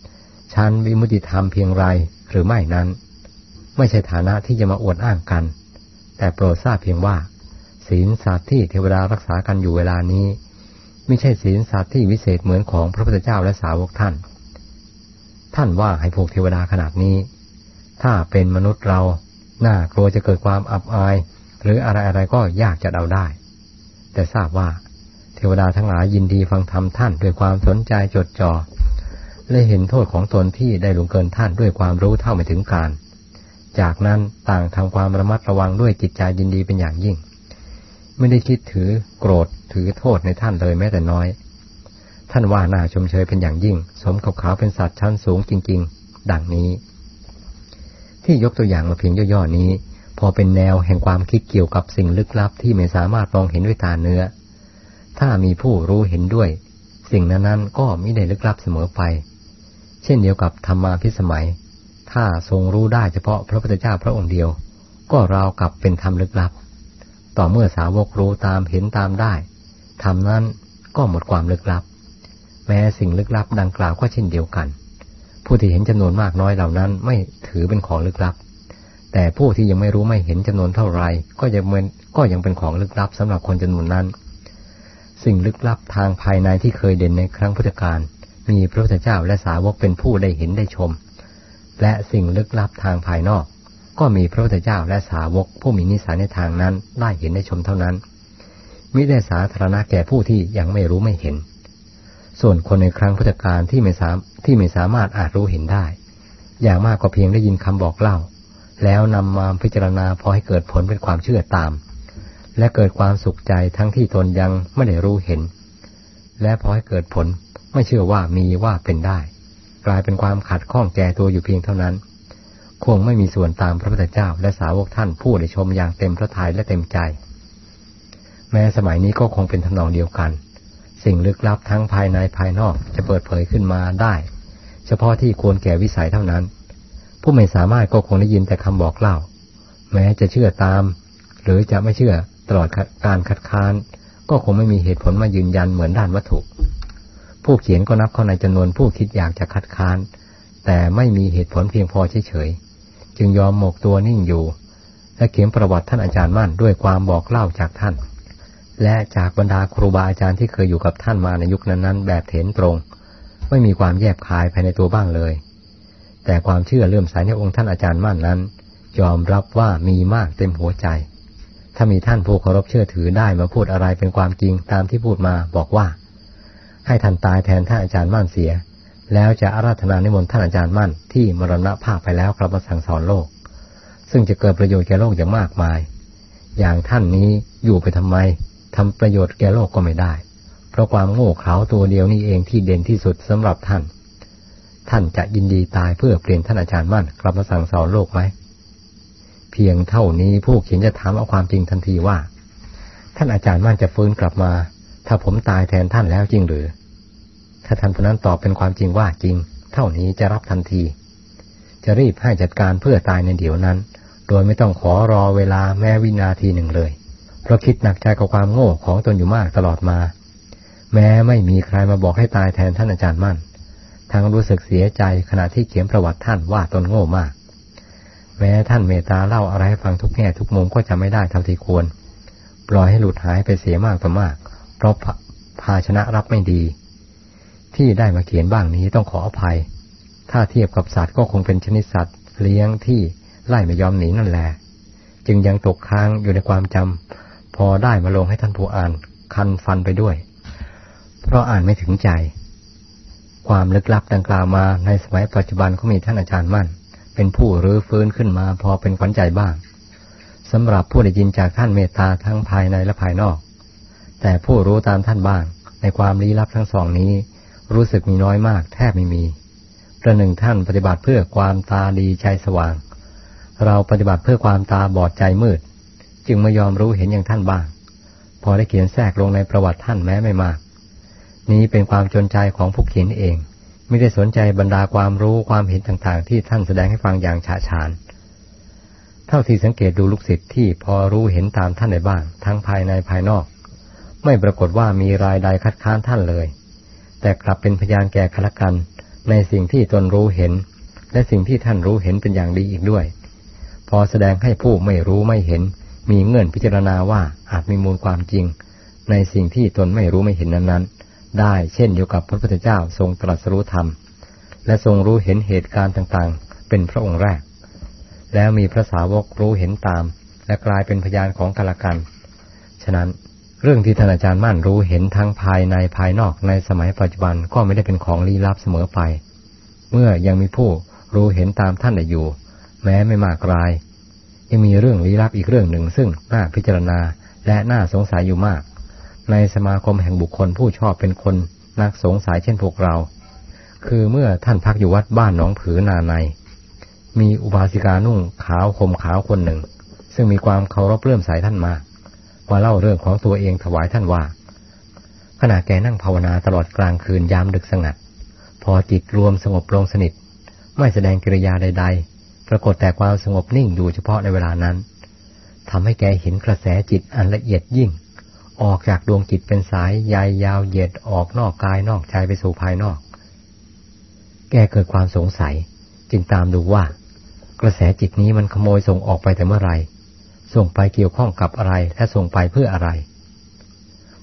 ชั้นวิมุติธรรมเพียงไรหรือไม่นั้น ไม่ใช่ฐานะที่จะมาอวดอ้างกัน แต่โปรดทราบเพียงว่า ศีลสัตว์ที่เทวดารักษากันอยู่เวลานี้ ไม่ใช่ศีลสัตว์ที่วิเศษเหมือนของพระพุทธเจ้าและสาวกท่าน ท่านว่าให้พวกเทวดาขนาดนี้ ถ้าเป็นมนุษย์เราน่ากลัวจะเกิดความอับอาย หรืออะไรอะไรก็ยากจะเดาได้ แต่ทราบว่า เทวดาทั้งหลายยินดีฟังธรรมท่านด้วยความสนใจจดจอ่อ และเห็นโทษของตนที่ได้ลงเกินท่านด้วยความรู้เท่าไม่ถึงการ จากนั้นต่างทำความระมัดระวังด้วยจิตใจยินดีเป็นอย่างยิ่ง ไม่ได้คิดถือโกรธถือโทษในท่านเลยแม้แต่น้อย ท่านว่าน่าชมเชยเป็นอย่างยิ่ง สมกับเขาเป็นสัตว์ชั้นสูงจริง ๆ ดังนี้ ที่ยกตัวอย่างมาเพียงย่อๆนี้ พอเป็นแนวแห่งความคิดเกี่ยวกับสิ่งลึกลับที่ไม่สามารถมองเห็นด้วยตาเนื้อ ถ้ามีผู้รู้เห็นด้วย สิ่งนั้นๆก็ไม่ได้ลึกลับเสมอไป เช่นเดียวกับธรรมาพิสมัย ถ้าทรงรู้ได้เฉพาะพระพุทธเจ้าพระองค์เดียว ก็ราวกับเป็นธรรมลึกลับ ต่อเมื่อสาวกรู้ตามเห็นตามได้ธรรมนั้นก็หมดความลึกลับ แม้สิ่งลึกลับดังกล่าวก็เช่นเดียวกัน ผู้ที่เห็นจำนวนมากน้อยเหล่านั้นไม่ถือเป็นของลึกลับ แต่ผู้ที่ยังไม่รู้ไม่เห็นจำนวนเท่าไรก็ยังเป็นก็ยังเป็นของลึกลับสำหรับคนจำนวนนั้น สิ่งลึกลับทางภายในที่เคยเด่นในครั้งพุทธกาล มีพระพุทธเจ้าและสาวกเป็นผู้ได้เห็นได้ชม และสิ่งลึกลับทางภายนอก ก็มีพระพุทธเจ้าและสาวกผู้มีนิสัยในทางนั้นได้เห็นได้ชมเท่านั้นมิได้สาธารณะแก่ผู้ที่ยังไม่รู้ไม่เห็น ส่วนคนในครั้งพุทธกาลที่ไม่สามที่ไม่สามารถอาจรู้เห็นได้ อย่างมากก็เพียงได้ยินคำบอกเล่า แล้วนำมาพิจารณาพอให้เกิดผลเป็นความเชื่อตาม และเกิดความสุขใจทั้งที่ตนยังไม่ได้รู้เห็น และพอให้เกิดผล ไม่เชื่อว่ามีว่าเป็นได้ กลายเป็นความขัดข้องแก่ตัวอยู่เพียงเท่านั้น คงไม่มีส่วนตามพระพุทธเจ้าและสาวกท่านผู้ได้ชมอย่างเต็มพระทัยและเต็มใจ แม้สมัยนี้ก็คงเป็นทำนองเดียวกัน สิ่งลึกลับทั้งภายในภายนอกจะเปิดเผยขึ้นมาได้ เฉพาะที่ควรแก่วิสัยเท่านั้น ผู้ไม่สามารถก็คงได้ยินแต่คำบอกเล่า แม้จะเชื่อตาม หรือจะไม่เชื่อตลอดการคัดค้าน ก็คงไม่มีเหตุผลมายืนยันเหมือนด้านวัตถุ ผู้เขียนก็นับเข้าในจำนวนผู้คิดอยากจะคัดค้าน แต่ไม่มีเหตุผลเพียงพอเฉยๆ จึงยอมหมกตัวนิ่งอยู่ และเขียนประวัติท่านอาจารย์มั่นด้วยความบอกเล่าจากท่าน และจากบรรดาครูบาอาจารย์ที่เคยอยู่กับท่านมาในยุคนั้นๆ แบบเห็นตรง ไม่มีความแยบคายภายในตัวบ้างเลย แต่ความเชื่อเลื่อมใสในองค์ท่านอาจารย์มั่นนั้น ยอมรับว่ามีมากเต็มหัวใจ ถ้ามีท่านผู้เคารพเชื่อถือได้มาพูดอะไรเป็นความจริงตามที่พูดมาบอกว่า ให้ท่านตายแทนท่านอาจารย์มั่นเสีย แล้วจะอาราธนานิมนต์ท่านอาจารย์มั่นที่มรณภาพไปแล้วกลับมาสั่งสอนโลก ซึ่งจะเกิดประโยชน์แก่โลกอย่างมากมาย อย่างท่านนี้อยู่ไปทำไมทำประโยชน์แก่โลกก็ไม่ได้ เพราะความโง่เขลาตัวเดียวนี่เองที่เด่นที่สุดสำหรับท่าน ท่านจะยินดีตายเพื่อเปลี่ยนท่านอาจารย์มั่นกลับมาสั่งสอนโลกไหมเพียงเท่านี้ผู้เขียนจะถามเอาความจริงทันทีว่า ท่านอาจารย์มั่นจะฟื้นกลับมา ถ้าผมตายแทนท่านแล้วจริงหรือ ถ้าท่านผู้นั้นตอบเป็นความจริงว่าจริง เท่านี้จะรับทันที จะรีบให้จัดการเพื่อตายในเดี๋ยวนั้น โดยไม่ต้องขอรอเวลาแม้วินาทีหนึ่งเลย เพราะคิดหนักใจกับความโง่ของตนอยู่มากตลอดมา แม้ไม่มีใครมาบอกให้ตายแทนท่านอาจารย์มั่น ทั้งรู้สึกเสียใจขณะที่เขียนประวัติท่านว่าตนโง่มาก แม้ท่านเมตตาเล่าอะไรให้ฟังทุกแง่ทุกมุมก็จะไม่ได้เท่าที่ควร ปล่อยให้หลุดหายไปเสียมากต่อมาก เพราะภาชนะรับไม่ดี ที่ได้มาเขียนบ้างนี้ต้องขออภัย ถ้าเทียบกับสัตว์ก็คงเป็นชนิดสัตว์ เลี้ยงที่ไล่ไม่ยอมหนีนั่นแหละจึงยังตกค้างอยู่ในความจำพอได้มาลงให้ท่านผู้อ่าน คันฟันไปด้วย เพราะอ่านไม่ถึงใจ ความลึกลับดังกล่าวมาในสมัยปัจจุบันก็มีท่านอาจารย์มั่น เป็นผู้รื้อฟื้นขึ้นมาพอเป็นขวัญใจบ้างสำหรับผู้ได้ยินจากท่านเมตตาทั้งภายในและภายนอก แต่ผู้รู้ตามท่านบ้าง ในความลี้ลับทั้งสองนี้ รู้สึกมีน้อยมาก แทบไม่มีประหนึ่งท่านปฏิบัติเพื่อความตาดีใจสว่าง เราปฏิบัติเพื่อความตาบอดใจมืด จึงไม่ยอมรู้เห็นอย่างท่านบ้าง พอได้เขียนแทรกลงในประวัติท่านแม้ไม่มาก นี้เป็นความจนใจของผู้เขียนเอง ไม่ได้สนใจบรรดาความรู้ความเห็นต่างๆ ที่ท่านแสดงให้ฟังอย่างฉาฉานเท่าที่สังเกตดูลูกศิษย์ที่พอรู้เห็นตามท่านได้บ้าง ทั้งภายในภายนอก ไม่ปรากฏว่ามีรายใดคัดค้านท่านเลย แต่กลับเป็นพยานแก่คลกันในสิ่งที่ตนรู้เห็น และสิ่งที่ท่านรู้เห็นเป็นอย่างดีอีกด้วย พอแสดงให้ผู้ไม่รู้ไม่เห็น มีเงื่อนพิจารณาว่าอาจมีมูลความจริง ในสิ่งที่ตนไม่รู้ไม่เห็นนั้นๆ ได้เช่นเดียวกับพระพุทธเจ้าทรงตรัสรู้ธรรม และทรงรู้เห็นเหตุการณ์ต่างๆ เป็นพระองค์แรก แล้วมีพระสาวกรู้เห็นตาม และกลายเป็นพยานของกาลกัน ฉะนั้น เรื่องที่ท่านอาจารย์มั่นรู้เห็นทั้งภายในภายนอกในสมัยปัจจุบันก็ไม่ได้เป็นของลี้ลับเสมอไป เมื่อยังมีผู้รู้เห็นตามท่านอยู่ แม้ไม่มากราย ยังมีเรื่องลี้ลับอีกเรื่องหนึ่งซึ่งน่าพิจารณาและน่าสงสัยอยู่มาก ในสมาคมแห่งบุคคลผู้ชอบเป็นคนนักสงสัยเช่นพวกเรา คือเมื่อท่านพักอยู่วัดบ้านหนองผือนาใน มีอุบาสิกานุ่งขาวคมขาวคนหนึ่ง ซึ่งมีความเคารพเลื่อมใสท่านมาก มาเล่าเรื่องของตัวเองถวายท่านว่า ขณะแกนั่งภาวนาตลอดกลางคืนยามดึกสงัด พอจิตรวมสงบลงสนิท ไม่แสดงกิริยาใด ๆ ปรากฏแต่ความสงบนิ่งอยู่เฉพาะในเวลานั้นทำให้แกเห็นกระแสจิตอันละเอียดยิ่ง ออกจากดวงจิตเป็นสายใยยาวเหยียดออกนอกกายนอกใจไปสู่ภายนอก แกเกิดความสงสัย จึงตามดูว่า กระแสจิตนี้มันขโมยส่งออกไปแต่เมื่อไร ส่งไปเกี่ยวข้องกับอะไร และส่งไปเพื่ออะไร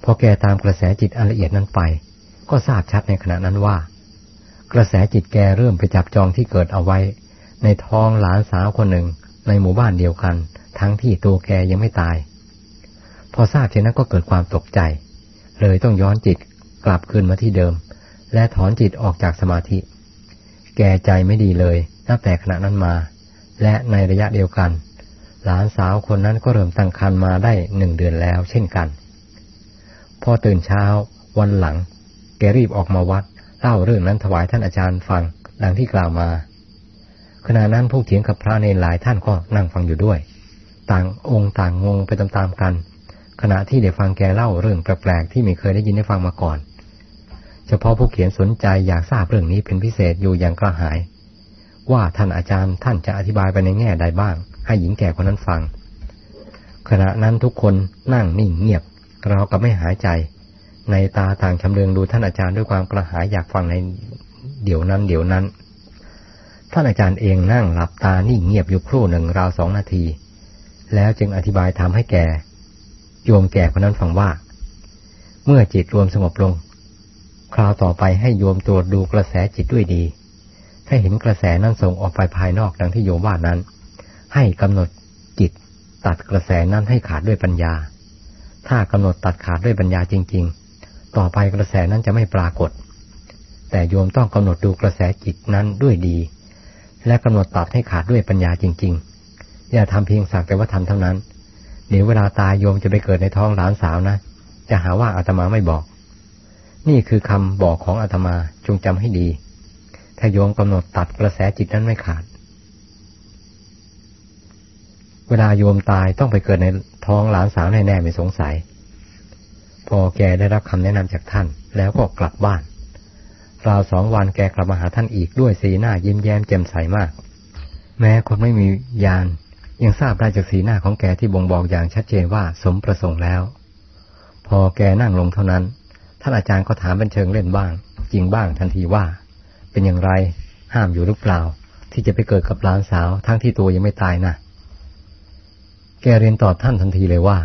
พอแกตามกระแสจิตอันละเอียดนั้นไป ก็ทราบชัดในขณะนั้นว่า กระแสจิตแกเริ่มไปจับจองที่เกิดเอาไว้ ในท้องหลานสาวคนหนึ่ง ในหมู่บ้านเดียวกัน ทั้งที่ตัวแกยังไม่ตาย พอทราบเช่นนั้นก็เกิดความตกใจ เลยต้องย้อนจิตกลับคืนมาที่เดิม และถอนจิตออกจากสมาธิ แกใจไม่ดีเลยนับแต่ขณะนั้นมา และในระยะเดียวกัน หลานสาวคนนั้นก็เริ่มตั้งครรภ์มาได้หนึ่งเดือนแล้ว เช่นกัน พอตื่นเช้าวันหลัง แกรีบออกมาวัดเล่าเรื่องนั้นถวายท่านอาจารย์ฟังดังที่กล่าวมา ขณะนั้นผู้เถียงกับพระในหลายท่านก็นั่งฟังอยู่ด้วย ต่างองค์ต่างงงไปตามๆกัน ขณะที่ได้ฟังแกเล่าเรื่องแปลกๆที่ไม่เคยได้ยินได้ฟังมาก่อน เฉพาะผู้เขียนสนใจอยากทราบเรื่องนี้เป็นพิเศษอยู่อย่างกระหาย ว่าท่านอาจารย์ท่านจะอธิบายไปในแง่ใดบ้าง ให้หญิงแก่คนนั้นฟัง ขณะนั้นทุกคนนั่งนิ่งเงียบ เรากับไม่หายใจ ในตาต่างชำเลืองดูท่านอาจารย์ด้วยความกระหายอยากฟังในเดี๋ยวนั้นเดี๋ยวนั้น ท่านอาจารย์เองนั่งหลับตานิ่งเงียบอยู่ครู่หนึ่งราวสองนาที แล้วจึงอธิบายทำให้แก่โยมแก่คนนั้นฟังว่า เมื่อจิตรวมสงบลง คราวต่อไปให้โยมตรวจดูกระแสจิตด้วยดีถ้าเห็นกระแสนั้นส่งออกไปภายนอกดังที่โยมว่านั้น ให้กำหนดจิตตัดกระแสนั้นให้ขาดด้วยปัญญา ถ้ากำหนดตัดขาดด้วยปัญญาจริง ๆ ต่อไปกระแสนั้นจะไม่ปรากฏ แต่โยมต้องกำหนดดูกระแสจิตนั้นด้วยดี และกำหนดตัดให้ขาดด้วยปัญญาจริง ๆ อย่าทำเพียงสักแต่ว่าทำเท่านั้น เดี๋ยวเวลาตายโยมจะไปเกิดในท้องหลานสาวนะ จะหาว่าอาตมาไม่บอก นี่คือคำบอกของอาตมาจงจำให้ดี ถ้าโยมกำหนดตัดกระแสจิตนั้นไม่ขาด เวลาโยมตายต้องไปเกิดในท้องหลานสาวแน่ๆไม่สงสัย พอแกได้รับคำแนะนำจากท่าน แล้วก็กลับบ้านราวสองวันแกกลับมาหาท่านอีกด้วยสีหน้ายิ้มแย้มแจ่มใสมาก แม้คนไม่มียานยังทราบได้จากสีหน้าของแกที่บ่งบอกอย่างชัดเจนว่าสมประสงค์แล้ว พอแกนั่งลงเท่านั้น ท่านอาจารย์ก็ถามเป็นเชิงเล่นบ้าง จริงบ้างทันทีว่า เป็นอย่างไรห้ามอยู่หรือเปล่า ที่จะไปเกิดกับหลานสาวทั้งที่ตัวยังไม่ตายน่ะ แกเรียนตอบท่านทันทีเลยว่า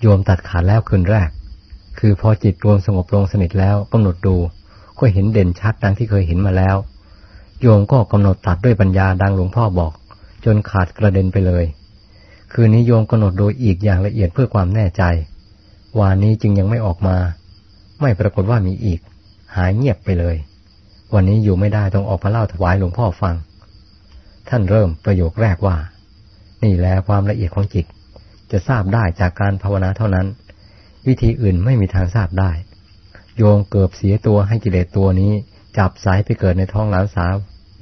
โยมตัดขาดแล้วคืนแรก คือพอจิตรวมสงบลงสนิทแล้วกำหนดดู ก็เห็นเด่นชัดดังที่เคยเห็นมาแล้ว โยมก็กำหนดตัดด้วยปัญญาดังหลวงพ่อบอก จนขาดกระเด็นไปเลย คืนนี้โยมกำหนดดูอีกอย่างละเอียดเพื่อความแน่ใจ วานนี้จึงยังไม่ออกมา ไม่ปรากฏว่ามีอีก หายเงียบไปเลย วันนี้อยู่ไม่ได้ต้องออกมาเล่าถวายหลวงพ่อฟัง ท่านเริ่มประโยคแรกว่า นี่แหละความละเอียดของจิต จะทราบได้จากการภาวนาเท่านั้น วิธีอื่นไม่มีทางทราบได้ โยงเกือบเสียตัวให้กิเลสตัวนี้ จับสายไปเกิดในท้องหลานสาว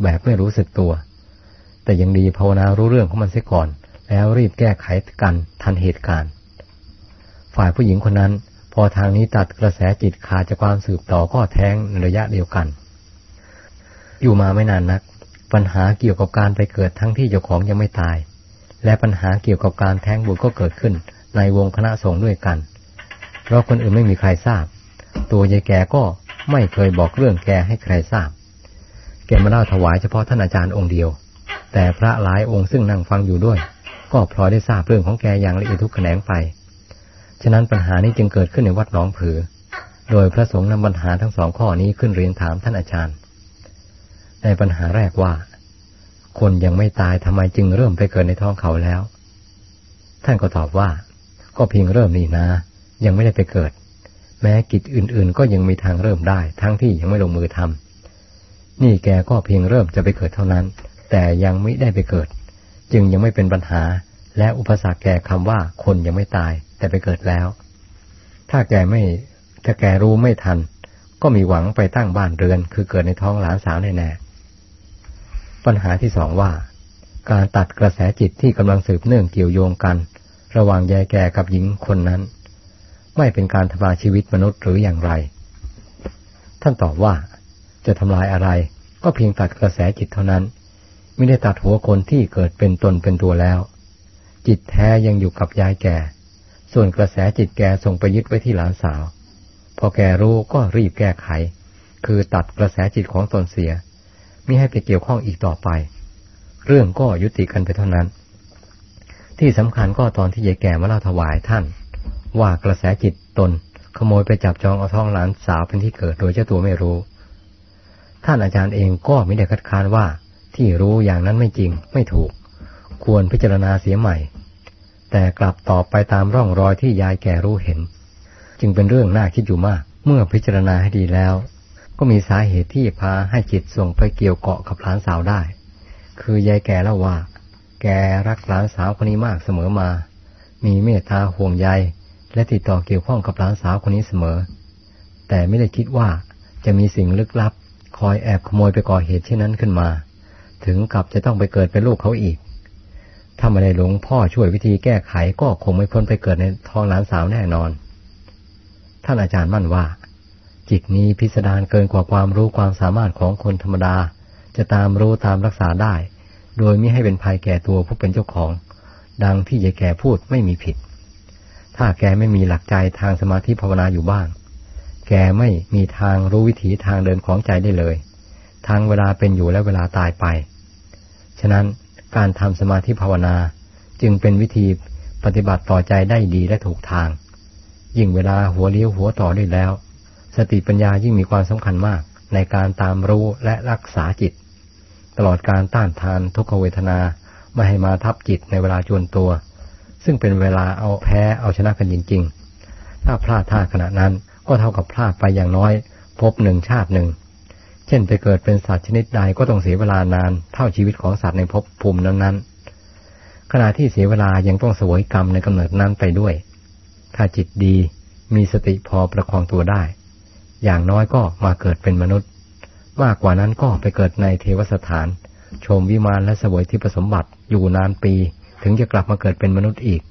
แบบไม่รู้สึกตัว แต่ยังดีภาวนารู้เรื่องของมันเสียก่อน แล้วรีบแก้ไขกันทันเหตุการณ์ ฝ่ายผู้หญิงคนนั้น พอทางนี้ตัดกระแสจิตขาดจากความสืบต่อก็แท้งในระยะเดียวกัน อยู่มาไม่นานนัก ปัญหาเกี่ยวกับการไปเกิดทั้งที่เจ้าของยังไม่ตาย และปัญหาเกี่ยวกับการแท้งบุตรก็เกิดขึ้น ในวงคณะสงฆ์ด้วยกัน เพราะคนอื่นไม่มีใครทราบ ตัวยายแกก็ไม่เคยบอกเรื่องแกให้ใครทราบ แกมาเล่าถวายเฉพาะท่านอาจารย์องค์เดียว แต่พระหลายองค์ซึ่งนั่งฟังอยู่ด้วย ก็พลอยได้ทราบเรื่องของแกอย่างละเอียดทุกแขนงไป ฉะนั้นปัญหานี้จึงเกิดขึ้นในวัดหนองผือ โดยพระสงฆ์นำปัญหาทั้งสองข้อนี้ขึ้นเรียนถามท่านอาจารย์ ในปัญหาแรกว่า คนยังไม่ตายทำไมจึงเริ่มไปเกิดในท้องเขาแล้ว ท่านก็ตอบว่า ก็เพียงเริ่มนี่นะ ยังไม่ได้ไปเกิด แม้กิจอื่นๆ ก็ยังมีทางเริ่มได้ ทั้งที่ยังไม่ลงมือทำนี่แกก็เพียงเริ่มจะไปเกิดเท่านั้น แต่ยังไม่ได้ไปเกิด จึงยังไม่เป็นปัญหา และอุปสรรคแก่คำว่าคนยังไม่ตาย แต่ไปเกิดแล้ว ถ้าแกไม่ถ้าแกรู้ไม่ทัน ก็มีหวังไปตั้งบ้านเรือน คือเกิดในท้องหลานสาวแน่ๆ ปัญหาที่สองว่า การตัดกระแสจิตที่กำลังสืบเนื่องเกี่ยวโยงกัน ระหว่างยายแก่กับหญิงคนนั้น ไม่เป็นการทำลายชีวิตมนุษย์หรืออย่างไร ท่านตอบว่าจะทำลายอะไร ก็เพียงตัดกระแสจิตเท่านั้น ไม่ได้ตัดหัวคนที่เกิดเป็นตนเป็นตัวแล้ว จิตแท้ยังอยู่กับยายแก่ ส่วนกระแสจิตแก่ส่งไปยึดไว้ที่หลานสาว พอแกรู้ก็รีบแก้ไข คือตัดกระแสจิตของตนเสีย มิให้ไปเกี่ยวข้องอีกต่อไป เรื่องก็ยุติกันไปเท่านั้น ที่สำคัญก็ตอนที่ยายแก่มาเล่าถวายท่าน ว่ากระแสจิตตน ขโมยไปจับจองเอาท้องหลานสาวเป็นที่เกิดโดยเจ้าตัวไม่รู้ ท่านอาจารย์เองก็ไม่ได้คัดค้านว่าที่รู้อย่างนั้นไม่จริงไม่ถูก ควรพิจารณาเสียใหม่ แต่กลับตอบไปตามร่องรอยที่ยายแก่รู้เห็น จึงเป็นเรื่องน่าคิดอยู่มาก เมื่อพิจารณาให้ดีแล้ว ก็มีสาเหตุที่พาให้จิตส่งไปเกี่ยวเกาะกับหลานสาวได้ คือยายแกเล่าว่า แกรักหลานสาวคนนี้มากเสมอมา มีเมตตาห่วงใยและติดต่อเกี่ยวข้องกับหลานสาวคนนี้เสมอ แต่ไม่ได้คิดว่าจะมีสิ่งลึกลับ คอยแอบขโมยไปก่อเหตุเช่นนั้นขึ้นมา ถึงกับจะต้องไปเกิดเป็นลูกเขาอีก ถ้าไม่ได้หลวงพ่อช่วยวิธีแก้ไขก็คงไม่พ้นไปเกิดในท้องหลานสาวแน่นอน ท่านอาจารย์มั่นว่า จิตนี้พิสดารเกินกว่าความรู้ความสามารถของคนธรรมดา จะตามรู้ตามรักษาได้ โดยไม่ให้เป็นภัยแก่ตัวผู้เป็นเจ้าของ ดังที่ยายแก่พูดไม่มีผิด ถ้าแกไม่มีหลักใจทางสมาธิภาวนาอยู่บ้าง แกไม่มีทางรู้วิถีทางเดินของใจได้เลย ทางเวลาเป็นอยู่และเวลาตายไป ฉะนั้นการทำสมาธิภาวนาจึงเป็นวิธีปฏิบัติต่อใจได้ดีและถูกทาง ยิ่งเวลาหัวเลี้ยวหัวต่อได้แล้ว สติปัญญายิ่งมีความสำคัญมากในการตามรู้และรักษาจิต ตลอดการต้านทานทุกขเวทนาไม่ให้มาทับจิตในเวลาจวนตัว ซึ่งเป็นเวลาเอาแพ้เอาชนะกันจริง ๆ ถ้าพลาดท่าขณะนั้นก็เท่ากับพลาดไปอย่างน้อย พบหนึ่งชาติหนึ่ง เช่นไปเกิดเป็นสัตว์ชนิดใดก็ต้องเสียเวลานาน เท่าชีวิตของสัตว์ในภพภูมินั้นๆขณะที่เสียเวลายังต้องสวยกรรมในกำเนิดนั้นไปด้วย ถ้าจิตดีมีสติพอประคองตัวได้ อย่างน้อยก็มาเกิดเป็นมนุษย์ มากกว่านั้นก็ไปเกิดในเทวสถาน ชมวิมานและสวยที่ผสมบัติอยู่นานปี ถึงจะกลับมาเกิดเป็นมนุษย์อีก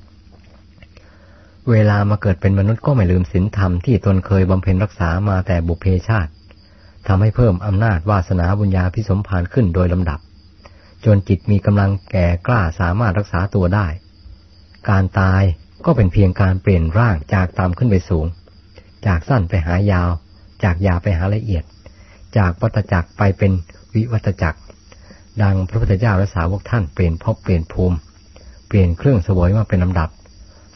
เวลามาเกิดเป็นมนุษย์ก็ไม่ลืมศีลธรรมที่ตนเคยบำเพ็ญรักษามาแต่บุพเพชาติทำให้เพิ่มอำนาจวาสนาบุญญาพิสมผานขึ้นโดยลำดับ จนจิตมีกำลังแก่กล้าสามารถรักษาตัวได้ การตายก็เป็นเพียงการเปลี่ยนร่างจากต่ำขึ้นไปสูง จากสั้นไปหายาว จากยาไปหาละเอียด จากวัตจักรไปเป็นวิวัตจักร ดังพระพุทธเจ้าและสาวกท่านเปลี่ยนพบเปลี่ยนภูมิ เปลี่ยนเครื่องสวยมาเป็นลำดับ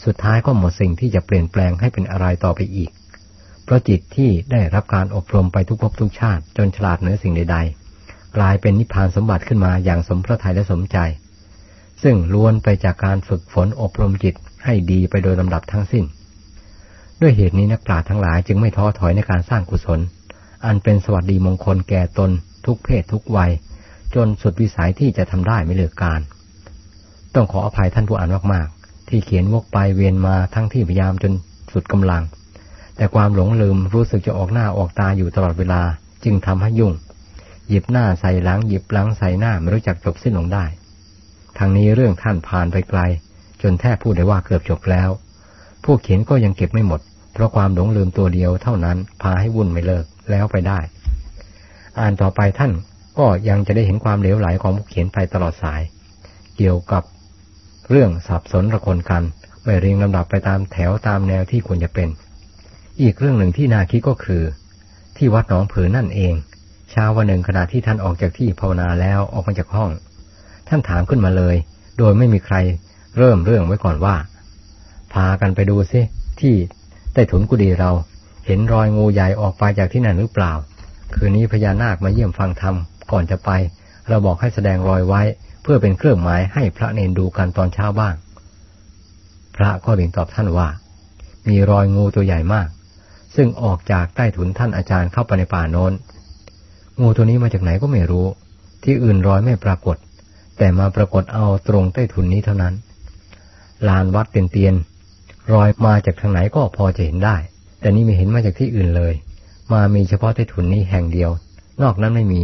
สุดท้ายก็หมดสิ่งที่จะเปลี่ยนแปลงให้เป็นอะไรต่อไปอีก เพราะจิตที่ได้รับการอบรมไปทุกภพทุกชาติ จนฉลาดเหนือสิ่งใด ๆ กลายเป็นนิพพานสมบัติขึ้นมาอย่างสมพระทัยและสมใจ ซึ่งล้วนไปจากการฝึกฝนอบรมจิตให้ดีไปโดยลำดับทั้งสิ้น ด้วยเหตุนี้นักปราชญ์ทั้งหลายจึงไม่ท้อถอยในการสร้างกุศล อันเป็นสวัสดีมงคลแก่ตน ทุกเพศทุกวัย จนสุดวิสัยที่จะทำได้ไม่เลือกการ ต้องขออภัยท่านผู้อ่านมากๆ ที่เขียนวกไปเวียนมาทั้งที่พยายามจนสุดกำลัง แต่ความหลงลืมรู้สึกจะออกหน้าออกตาอยู่ตลอดเวลาจึงทำให้ยุ่ง หยิบหน้าใส่หลังหยิบหลังใส่หน้าไม่รู้จักจบสิ้นลงได้ทางนี้เรื่องท่านผ่านไปไกล จนแทบพูดได้ว่าเกือบจบแล้ว ผู้เขียนก็ยังเก็บไม่หมด เพราะความหลงลืมตัวเดียวเท่านั้นพาให้วุ่นไม่เลิกแล้วไปได้ อ่านต่อไปท่านก็ยังจะได้เห็นความเหลวไหลของผู้เขียนไปตลอดสาย เกี่ยวกับเรื่องสับสนระคนกัน ไม่เรียงลำดับไปตามแถวตามแนวที่ควรจะเป็น อีกเรื่องหนึ่งที่นาคิดก็คือ ที่วัดหนองผือนั่นเองเช้าวันหนึ่งขณะที่ท่านออกจากที่ภาวนาแล้วออกมาจากห้อง ท่านถามขึ้นมาเลย โดยไม่มีใครเริ่มเรื่องไว้ก่อนว่าากันไปดูซิที่ใต้ถุนกุฏิเรา เห็นรอยงูใหญ่ออกไปจากที่นั่นหรือเปล่า คืนนี้พญานาคมาเยี่ยมฟังธรรมก่อนจะไป เราบอกให้แสดงรอยไว้ เพื่อเป็นเครื่องหมายให้พระเนนดูกันตอนเช้าบ้าง พระก็เรียนตอบท่านว่ามมีรอยงูตัวใหญ่มาก ซึ่งออกจากใต้ถุนท่านอาจารย์เข้าไปในป่าโน้น งูตัวนี้มาจากไหนก็ไม่รู้ ที่อื่นรอยไม่ปรากฏ แต่มาปรากฏเอาตรงใต้ถุนนี้เท่านั้นลานวัดเตียนเตียน รอยมาจากทางไหนก็พอจะเห็นได้ แต่นี่ไม่เห็นมาจากที่อื่นเลย มามีเฉพาะใต้ถุนนี้แห่งเดียว นอกนั้นไม่มี